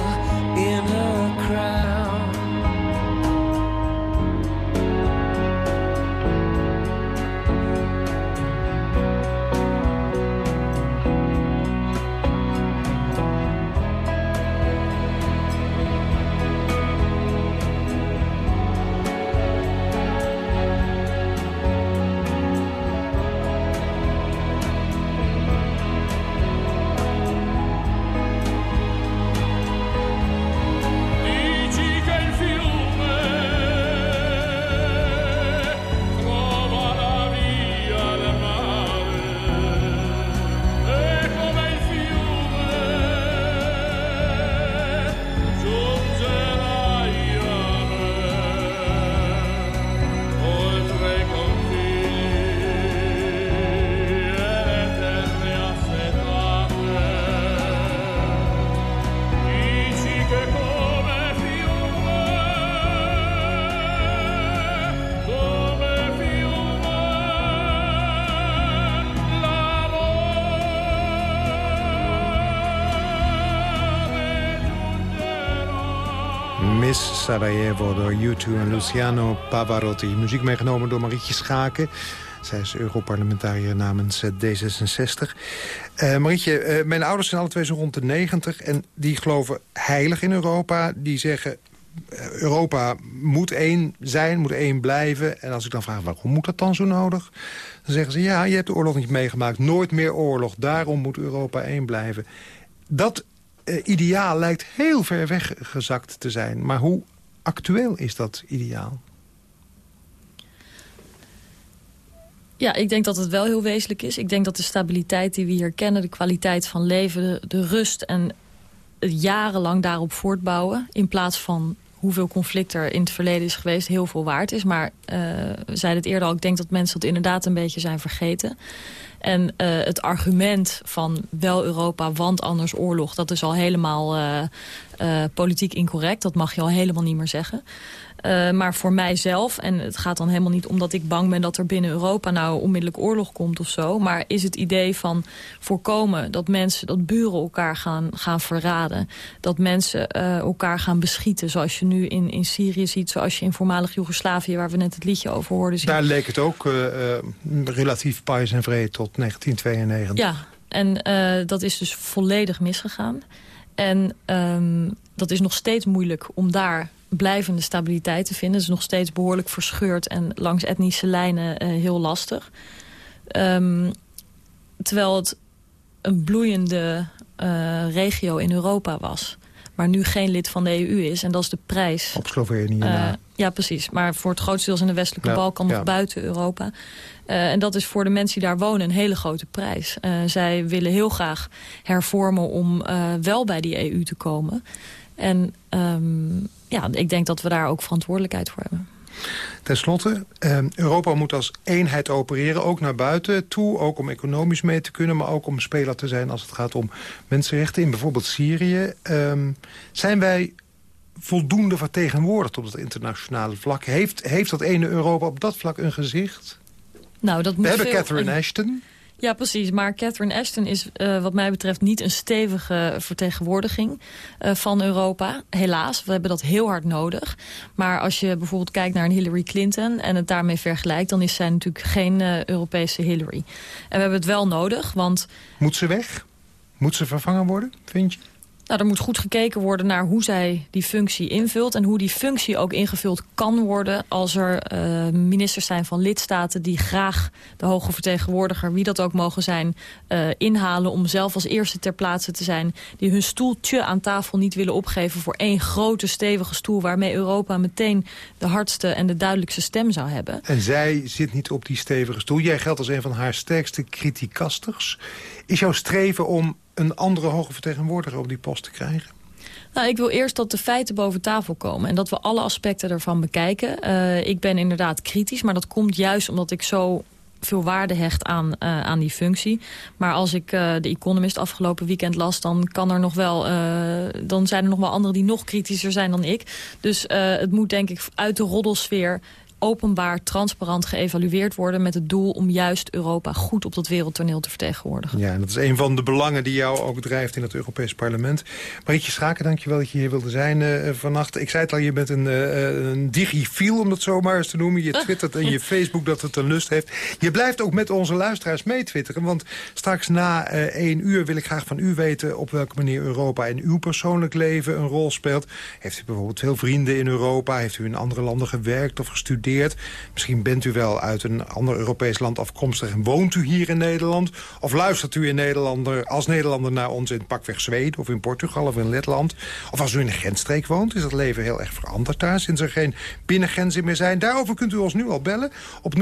Sarajevo door U2 en Luciano Pavarotti. Muziek meegenomen door Marietje Schaken. Zij is Europarlementariër namens eh, D66. Uh, Marietje, uh, mijn ouders zijn alle twee zo rond de 90... en die geloven heilig in Europa. Die zeggen, Europa moet één zijn, moet één blijven. En als ik dan vraag, waarom moet dat dan zo nodig? Dan zeggen ze, ja, je hebt de oorlog niet meegemaakt. Nooit meer oorlog, daarom moet Europa één blijven. Dat ideaal lijkt heel ver weggezakt te zijn. Maar hoe actueel is dat ideaal? Ja, ik denk dat het wel heel wezenlijk is. Ik denk dat de stabiliteit die we hier kennen, de kwaliteit van leven... de, de rust en jarenlang daarop voortbouwen... in plaats van hoeveel conflict er in het verleden is geweest, heel veel waard is. Maar uh, we zeiden het eerder al, ik denk dat mensen dat inderdaad een beetje zijn vergeten. En uh, het argument van wel Europa, want anders oorlog... dat is al helemaal uh, politiek incorrect. Dat mag je al helemaal niet meer zeggen. Uh, maar voor mijzelf, en het gaat dan helemaal niet omdat ik bang ben... dat er binnen Europa nou onmiddellijk oorlog komt of zo... maar is het idee van voorkomen dat mensen, dat buren elkaar gaan, gaan verraden... dat mensen uh, elkaar gaan beschieten, zoals je nu in, in Syrië ziet... zoals je in voormalig Joegoslavië, waar we net het liedje over hoorden... Zien. Daar leek het ook uh, relatief pais en vrede tot 1992. Ja, en dat is dus volledig misgegaan. En um, dat is nog steeds moeilijk om daar blijvende stabiliteit te vinden. Het is nog steeds behoorlijk verscheurd en langs etnische lijnen uh, heel lastig. Um, terwijl het een bloeiende uh, regio in Europa was. Maar nu geen lid van de EU is. En dat is de prijs. Op Slovenië uh, Ja, precies. Maar voor het grootste deel in de westelijke ja, Balkan nog buiten Europa. Uh, en dat is voor de mensen die daar wonen een hele grote prijs. Zij willen heel graag hervormen om wel bij die EU te komen. En um, ja, ik denk dat we daar ook verantwoordelijkheid voor hebben. Ten slotte, eh, Europa moet als eenheid opereren, ook naar buiten toe. Ook om economisch mee te kunnen, maar ook om speler te zijn... als het gaat om mensenrechten in bijvoorbeeld Syrië. Um, zijn wij voldoende vertegenwoordigd op het internationale vlak? Heeft, heeft dat ene Europa op dat vlak een gezicht? Nou, dat moet We hebben veel... Catherine Ashton... Ja, precies. Maar Catherine Ashton is uh, wat mij betreft niet een stevige vertegenwoordiging uh, van Europa. Helaas, we hebben dat heel hard nodig. Maar als je bijvoorbeeld kijkt naar een Hillary Clinton en het daarmee vergelijkt... dan is zij natuurlijk geen uh, Europese Hillary. En we hebben het wel nodig, want... Moet ze weg? Moet ze vervangen worden, vind je? Nou, er moet goed gekeken worden naar hoe zij die functie invult... en hoe die functie ook ingevuld kan worden... als er uh, ministers zijn van lidstaten die graag de hoge vertegenwoordiger... wie dat ook mogen zijn, uh, inhalen om zelf als eerste ter plaatse te zijn... die hun stoeltje aan tafel niet willen opgeven voor één grote stevige stoel... waarmee Europa meteen de hardste en de duidelijkste stem zou hebben. En zij zit niet op die stevige stoel. Jij geldt als een van haar sterkste criticasters. Is jouw streven om een andere hoge vertegenwoordiger op die post te krijgen? Nou, ik wil eerst dat de feiten boven tafel komen. En dat we alle aspecten ervan bekijken. Uh, ik ben inderdaad kritisch, maar dat komt juist omdat ik zo veel waarde hecht aan, uh, aan die functie. Maar als ik uh, de Economist afgelopen weekend las... dan, kan er nog wel, dan zijn er nog wel anderen die nog kritischer zijn dan ik. Dus het moet denk ik uit de roddelsfeer openbaar, transparant geëvalueerd worden... met het doel om juist Europa goed op dat wereldtoneel te vertegenwoordigen. Ja, en dat is een van de belangen die jou ook drijft in het Europees Parlement. Marietje Schaken, dankjewel dat je hier wilde zijn uh, vannacht. Ik zei het al, je bent een, uh, een digifiel, om dat zo maar eens te noemen. Je twittert en je Facebook dat het een lust heeft. Je blijft ook met onze luisteraars meetwitteren. Want straks na uh, één uur wil ik graag van u weten... op welke manier Europa in uw persoonlijk leven een rol speelt. Heeft u bijvoorbeeld veel vrienden in Europa? Heeft u in andere landen gewerkt of gestudeerd? Misschien bent u wel uit een ander Europees land afkomstig... en woont u hier in Nederland. Of luistert u in Nederlander, als Nederlander naar ons in pakweg Zweden... of in Portugal of in Letland. Of als u in een grensstreek woont, is het leven heel erg veranderd daar... sinds er geen binnengrenzen meer zijn. Daarover kunt u ons nu al bellen op 0800-1121.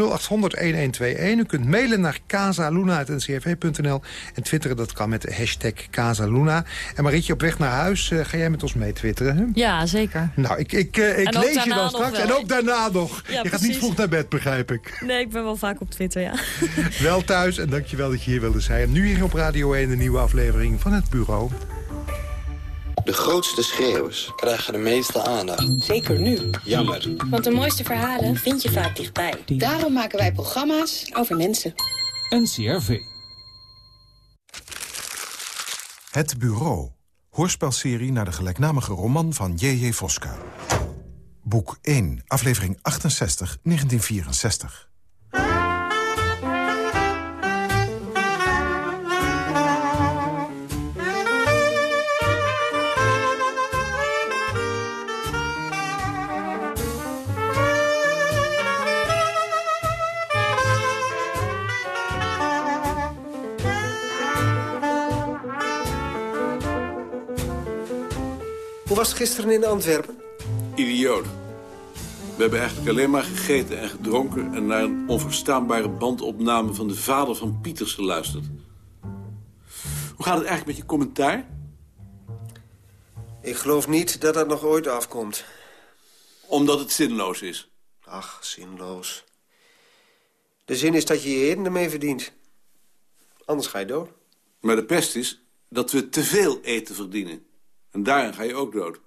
U kunt mailen naar casaluna.ncrv.nl en twitteren dat kan met de hashtag Casaluna. En Marietje, op weg naar huis uh, ga jij met ons mee twitteren, hè? Ja, zeker. Nou, ik, ik, uh, ik lees je dan straks. En ook daarna nog. Ja, je gaat precies. niet vroeg naar bed, begrijp ik. Nee, ik ben wel vaak op Twitter, ja. wel thuis en dankjewel dat je hier wilde zijn. Nu hier op Radio 1 een nieuwe aflevering van het Bureau. De grootste schreeuwers krijgen de meeste aandacht. Zeker nu. Jammer. Want de mooiste verhalen vind je vaak dichtbij. Daarom maken wij programma's over mensen. NCRV. Het Bureau. Hoorspelserie naar de gelijknamige roman van J.J. Voska. Boek 1, aflevering 68, 1964. Hoe was het gisteren in Antwerpen? Idioot. We hebben eigenlijk alleen maar gegeten en gedronken... en naar een onverstaanbare bandopname van de vader van Pieters geluisterd. Hoe gaat het eigenlijk met je commentaar? Ik geloof niet dat dat nog ooit afkomt. Omdat het zinloos is. Ach, zinloos. De zin is dat je je heden ermee verdient. Anders ga je dood. Maar de pest is dat we te veel eten verdienen. En daarin ga je ook dood.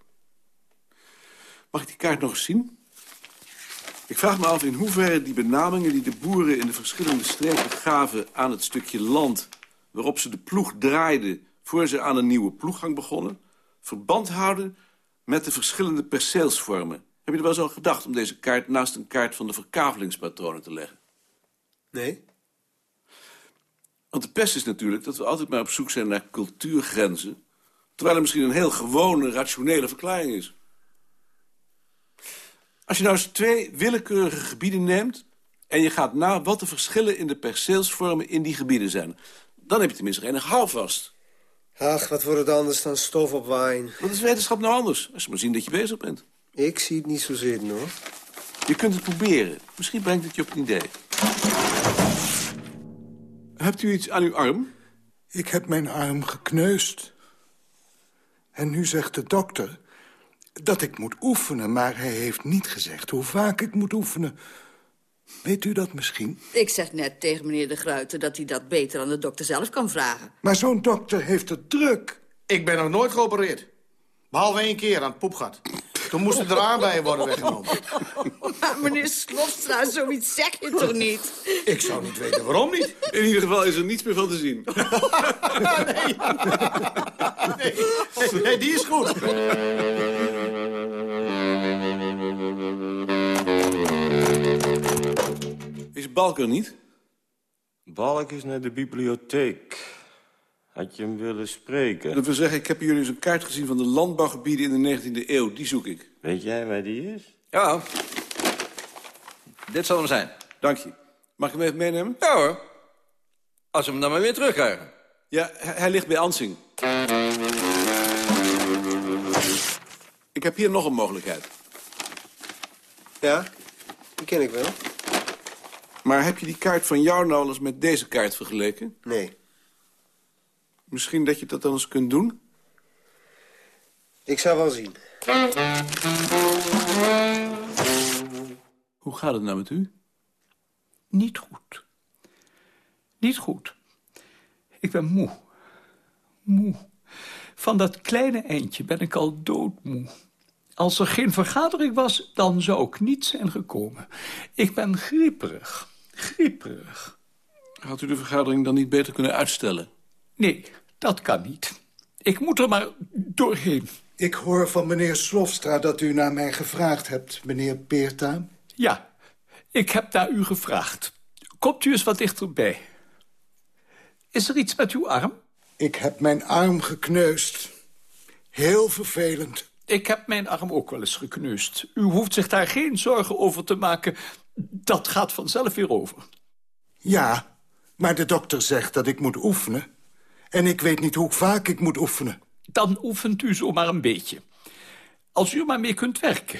Mag ik die kaart nog eens zien? Ik vraag me af in hoeverre die benamingen die de boeren in de verschillende streken gaven aan het stukje land waarop ze de ploeg draaiden voor ze aan een nieuwe ploeggang begonnen, verband houden met de verschillende perceelsvormen. Heb je er wel aan gedacht om deze kaart naast een kaart van de verkavelingspatronen te leggen? Nee. Want de pest is natuurlijk dat we altijd maar op zoek zijn naar cultuurgrenzen, terwijl er misschien een heel gewone, rationele verklaring is. Als je nou eens twee willekeurige gebieden neemt... en je gaat na wat de verschillen in de perceelsvormen in die gebieden zijn... dan heb je tenminste enig houvast. Ach, wat wordt het anders dan stof op wijn. Wat is wetenschap nou anders? Als je maar zien dat je bezig bent. Ik zie het niet zo zitten, hoor. Je kunt het proberen. Misschien brengt het je op een idee. Hebt u iets aan uw arm? Ik heb mijn arm gekneusd. En nu zegt de dokter dat ik moet oefenen, maar hij heeft niet gezegd hoe vaak ik moet oefenen. Weet u dat misschien? Ik zeg net tegen meneer De Gruiten dat hij dat beter aan de dokter zelf kan vragen. Maar zo'n dokter heeft het druk. Ik ben nog nooit geopereerd. Behalve één keer aan het poepgat. Toen moesten er aanbijen worden weggenomen. Maar meneer Slofstra, zoiets zeg je toch niet? Ik zou niet weten waarom niet. In ieder geval is er niets meer van te zien. nee. nee. nee, die is goed. Is Balker niet? Balk is naar de bibliotheek. Had je hem willen spreken? Dat wil zeggen, ik heb hier jullie eens een kaart gezien van de landbouwgebieden in de 19e eeuw. Die zoek ik. Weet jij waar die is? Ja. Dit zal hem zijn. Dank je. Mag ik hem even meenemen? Ja hoor. Als we hem dan maar weer terugkrijgen. Ja, hij, hij ligt bij Ansing. Ik heb hier nog een mogelijkheid. Ja, die ken ik wel. Maar heb je die kaart van jou nou eens met deze kaart vergeleken? Nee. Misschien dat je dat dan eens kunt doen? Ik zou wel zien. Hoe gaat het nou met u? Niet goed. Niet goed. Ik ben moe. Moe. Van dat kleine eindje ben ik al doodmoe. Als er geen vergadering was, dan zou ik niet zijn gekomen. Ik ben grieperig. Grieperig. Had u de vergadering dan niet beter kunnen uitstellen? Nee, dat kan niet. Ik moet er maar doorheen. Ik hoor van meneer Slofstra dat u naar mij gevraagd hebt, meneer Peerta. Ja, ik heb naar u gevraagd. Komt u eens wat dichterbij. Is er iets met uw arm? Ik heb mijn arm gekneusd. Heel vervelend. Ik heb mijn arm ook wel eens gekneusd. U hoeft zich daar geen zorgen over te maken. Dat gaat vanzelf weer over. Ja, maar de dokter zegt dat ik moet oefenen. En ik weet niet hoe vaak ik moet oefenen. Dan oefent u zomaar een beetje. Als u maar mee kunt werken.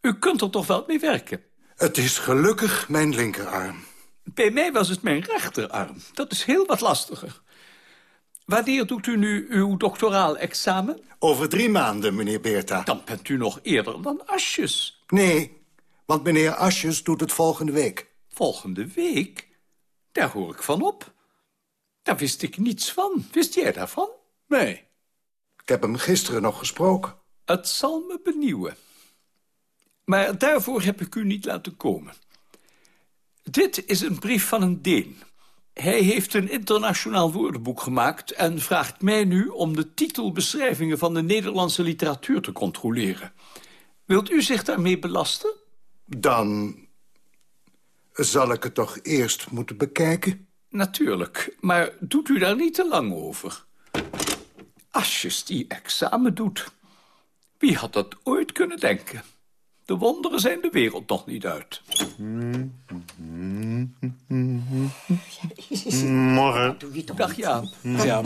U kunt er toch wel mee werken? Het is gelukkig mijn linkerarm. Bij mij was het mijn rechterarm. Dat is heel wat lastiger. Wanneer doet u nu uw doctoraal examen? Over drie maanden, meneer Beerta. Dan bent u nog eerder dan Asjes. Nee, want meneer Asjes doet het volgende week. Volgende week? Daar hoor ik van op. Daar wist ik niets van. Wist jij daarvan? Nee. Ik heb hem gisteren nog gesproken. Het zal me benieuwen. Maar daarvoor heb ik u niet laten komen. Dit is een brief van een Deen. Hij heeft een internationaal woordenboek gemaakt... en vraagt mij nu om de titelbeschrijvingen van de Nederlandse literatuur te controleren. Wilt u zich daarmee belasten? Dan zal ik het toch eerst moeten bekijken? Natuurlijk, maar doet u daar niet te lang over. Als je die examen doet. Wie had dat ooit kunnen denken? De wonderen zijn de wereld nog niet uit. Morgen. Dag Jaap. Ja.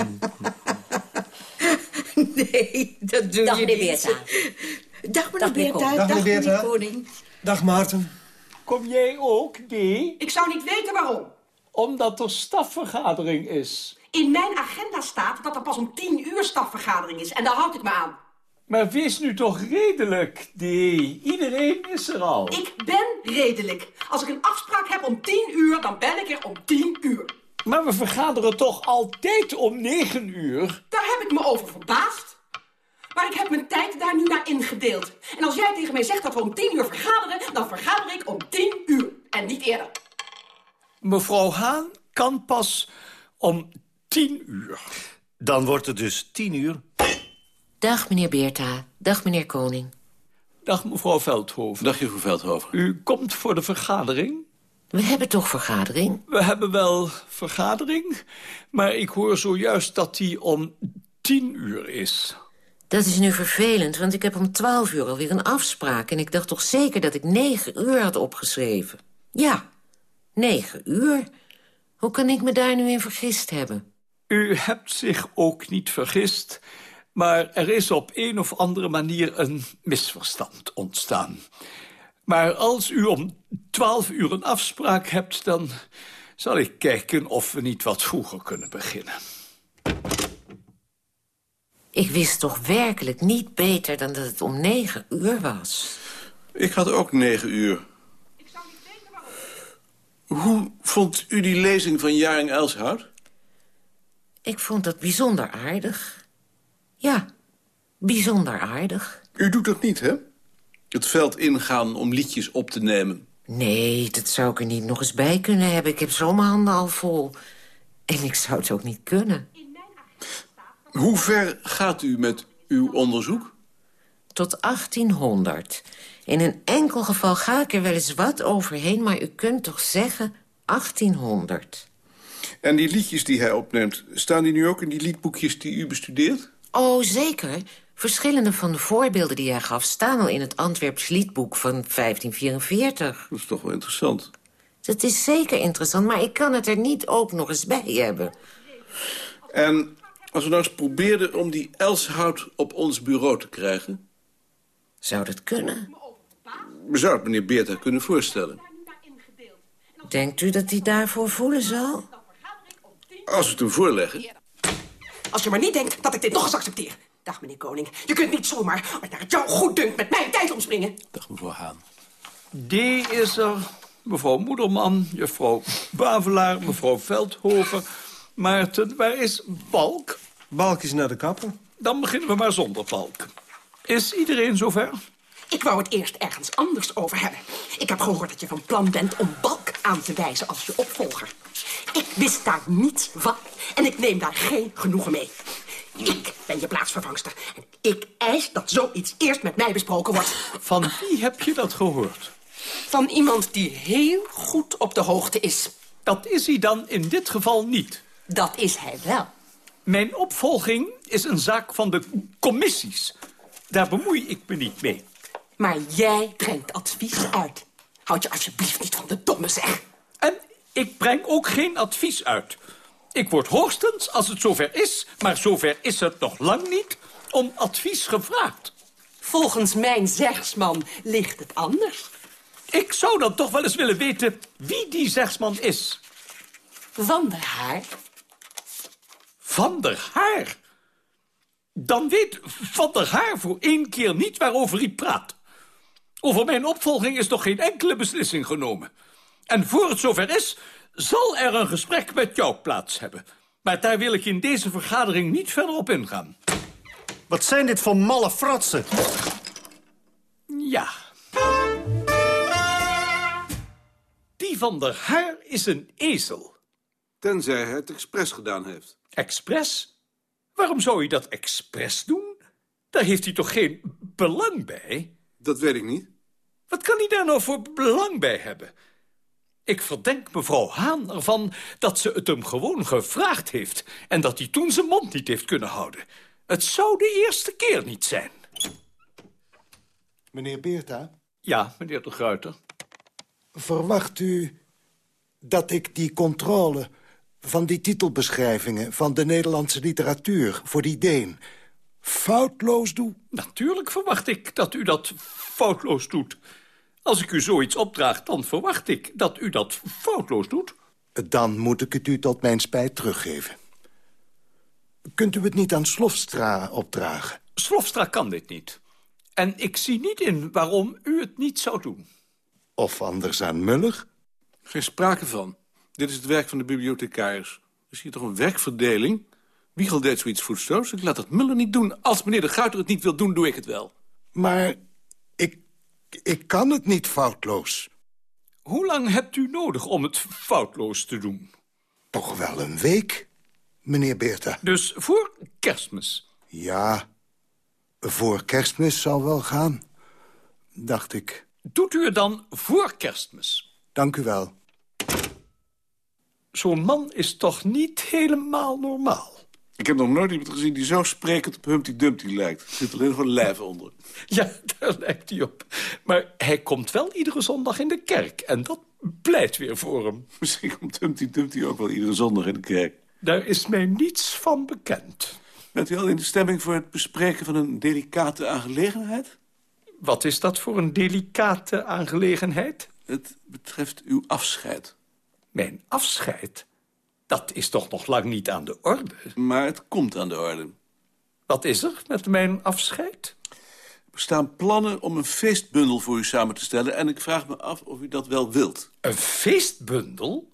Nee, dat doe Dag, je meneer niet. Beerta. Dag Dag, meneer meneer Beerta. Dag, Dag, meneer meneer Beerta. Koning. Dag Maarten. Kom jij ook, Dee? Ik zou niet weten waarom. Omdat er stafvergadering is. In mijn agenda staat dat er pas om tien uur stafvergadering is. En daar houd ik me aan. Maar wees nu toch redelijk, Dee. Iedereen is er al. Ik ben redelijk. Als ik een afspraak heb om tien uur, dan ben ik er om tien uur. Maar we vergaderen toch altijd om negen uur? Daar heb ik me over verbaasd. Maar ik heb mijn tijd daar nu naar ingedeeld. En als jij tegen mij zegt dat we om tien uur vergaderen, dan vergader ik om tien uur. En niet eerder. Mevrouw Haan kan pas om tien uur. Dan wordt het dus tien uur. Dag, meneer Beerta. Dag, meneer Koning. Dag, mevrouw Veldhoven. Dag, juffrouw Veldhoven. U komt voor de vergadering? We hebben toch vergadering? We hebben wel vergadering, maar ik hoor zojuist dat die om tien uur is. Dat is nu vervelend, want ik heb om twaalf uur alweer een afspraak... en ik dacht toch zeker dat ik negen uur had opgeschreven. Ja, negen uur. Hoe kan ik me daar nu in vergist hebben? U hebt zich ook niet vergist, maar er is op een of andere manier een misverstand ontstaan. Maar als u om twaalf uur een afspraak hebt, dan zal ik kijken of we niet wat vroeger kunnen beginnen. Ik wist toch werkelijk niet beter dan dat het om negen uur was. Ik had ook negen uur. Hoe vond u die lezing van Jaring Elshout? Ik vond dat bijzonder aardig. Ja, bijzonder aardig. U doet dat niet, hè? Het veld ingaan om liedjes op te nemen. Nee, dat zou ik er niet nog eens bij kunnen hebben. Ik heb zo mijn handen al vol. En ik zou het ook niet kunnen. Hoe ver gaat u met uw onderzoek? Tot 1800. In een enkel geval ga ik er wel eens wat overheen... maar u kunt toch zeggen 1800. En die liedjes die hij opneemt, staan die nu ook in die liedboekjes die u bestudeert? Oh, zeker. Verschillende van de voorbeelden die hij gaf... staan al in het Antwerps liedboek van 1544. Dat is toch wel interessant. Dat is zeker interessant, maar ik kan het er niet ook nog eens bij hebben. En als we nou eens probeerden om die Elshout op ons bureau te krijgen... Zou dat kunnen? We zouden het meneer Beerta kunnen voorstellen. Denkt u dat hij daarvoor voelen zal? Als we het hem voorleggen. Als je maar niet denkt dat ik dit nog eens accepteer. Dag, meneer Koning. Je kunt niet zomaar, als naar het jou goed dunkt, met mijn tijd omspringen. Dag, mevrouw Haan. D is er, mevrouw Moederman, juffrouw Bavelaar, mevrouw Veldhoven. Maarten, waar is Balk? Balk is naar de kapper. Dan beginnen we maar zonder Balk. Is iedereen zover? Ik wou het eerst ergens anders over hebben. Ik heb gehoord dat je van plan bent om Balk aan te wijzen als je opvolger. Ik wist daar niets van en ik neem daar geen genoegen mee. Ik ben je plaatsvervangster en ik eis dat zoiets eerst met mij besproken wordt. Van wie heb je dat gehoord? Van iemand die heel goed op de hoogte is. Dat is hij dan in dit geval niet. Dat is hij wel. Mijn opvolging is een zaak van de commissies. Daar bemoei ik me niet mee. Maar jij brengt advies uit. Houd je alsjeblieft niet van de domme zeg. En ik breng ook geen advies uit. Ik word hoogstens, als het zover is, maar zover is het nog lang niet, om advies gevraagd. Volgens mijn zegsman ligt het anders. Ik zou dan toch wel eens willen weten wie die zegsman is. Van der Haar. Van der Haar? Dan weet Van der Haar voor één keer niet waarover hij praat. Over mijn opvolging is nog geen enkele beslissing genomen. En voor het zover is, zal er een gesprek met jou plaats hebben. Maar daar wil ik in deze vergadering niet verder op ingaan. Wat zijn dit voor malle fratsen? Ja. Die van der Haar is een ezel. Tenzij hij het expres gedaan heeft. Expres? Waarom zou hij dat expres doen? Daar heeft hij toch geen belang bij? Dat weet ik niet. Wat kan hij daar nou voor belang bij hebben? Ik verdenk mevrouw Haan ervan dat ze het hem gewoon gevraagd heeft... en dat hij toen zijn mond niet heeft kunnen houden. Het zou de eerste keer niet zijn. Meneer Beerta? Ja, meneer de Gruiter. Verwacht u dat ik die controle van die titelbeschrijvingen... van de Nederlandse literatuur voor die Deen foutloos doe? Natuurlijk verwacht ik dat u dat foutloos doet. Als ik u zoiets opdraag, dan verwacht ik dat u dat foutloos doet. Dan moet ik het u tot mijn spijt teruggeven. Kunt u het niet aan Slofstra opdragen? Slofstra kan dit niet. En ik zie niet in waarom u het niet zou doen. Of anders aan Muller? Geen sprake van. Dit is het werk van de bibliothecaris. Is hier toch een werkverdeling? Wiegel deed zoiets voetstoos. Ik laat dat Muller niet doen. Als meneer de Guiter het niet wil doen, doe ik het wel. Maar ik, ik kan het niet foutloos. Hoe lang hebt u nodig om het foutloos te doen? Toch wel een week, meneer Beerta. Dus voor kerstmis? Ja, voor kerstmis zal wel gaan, dacht ik. Doet u het dan voor kerstmis? Dank u wel. Zo'n man is toch niet helemaal normaal? Ik heb nog nooit iemand gezien die zo sprekend op Humpty Dumpty lijkt. Er zit alleen nog een lijf onder. Ja, daar lijkt hij op. Maar hij komt wel iedere zondag in de kerk. En dat pleit weer voor hem. Misschien komt Humpty Dumpty ook wel iedere zondag in de kerk. Daar is mij niets van bekend. Bent u al in de stemming voor het bespreken van een delicate aangelegenheid? Wat is dat voor een delicate aangelegenheid? Het betreft uw afscheid. Mijn afscheid? Dat is toch nog lang niet aan de orde? Maar het komt aan de orde. Wat is er met mijn afscheid? Er staan plannen om een feestbundel voor u samen te stellen... en ik vraag me af of u dat wel wilt. Een feestbundel?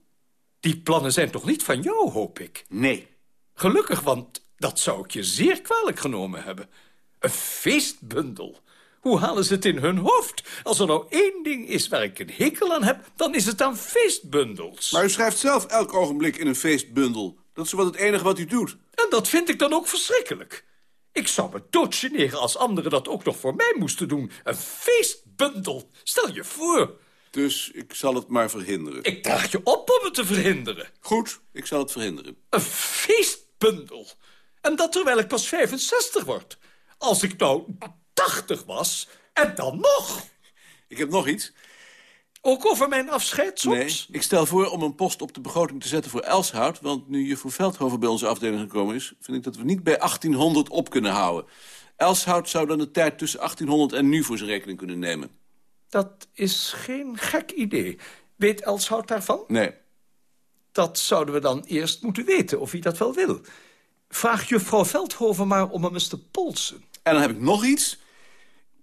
Die plannen zijn toch niet van jou, hoop ik? Nee. Gelukkig, want dat zou ik je zeer kwalijk genomen hebben. Een feestbundel? Hoe halen ze het in hun hoofd? Als er nou één ding is waar ik een hekel aan heb... dan is het aan feestbundels. Maar u schrijft zelf elk ogenblik in een feestbundel. Dat is wat het enige wat u doet. En dat vind ik dan ook verschrikkelijk. Ik zou me doodgeneren als anderen dat ook nog voor mij moesten doen. Een feestbundel. Stel je voor. Dus ik zal het maar verhinderen. Ik draag je op om het te verhinderen. Goed, ik zal het verhinderen. Een feestbundel. En dat terwijl ik pas 65 word. Als ik nou 80 was, en dan nog. Ik heb nog iets. Ook over mijn afscheid soms? Nee, ik stel voor om een post op de begroting te zetten voor Elshout... want nu voor Veldhoven bij onze afdeling gekomen is... vind ik dat we niet bij 1800 op kunnen houden. Elshout zou dan de tijd tussen 1800 en nu voor zijn rekening kunnen nemen. Dat is geen gek idee. Weet Elshout daarvan? Nee. Dat zouden we dan eerst moeten weten, of hij dat wel wil. Vraag juffrouw Veldhoven maar om hem eens te polsen. En dan heb ik nog iets.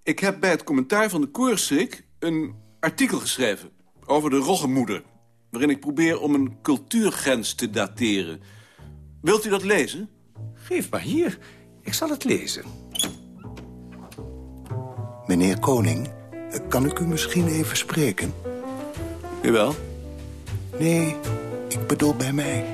Ik heb bij het commentaar van de Koersik een artikel geschreven over de roggemoeder... waarin ik probeer om een cultuurgrens te dateren. Wilt u dat lezen? Geef maar hier. Ik zal het lezen. Meneer Koning, kan ik u misschien even spreken? Jawel. Nee, ik bedoel bij mij.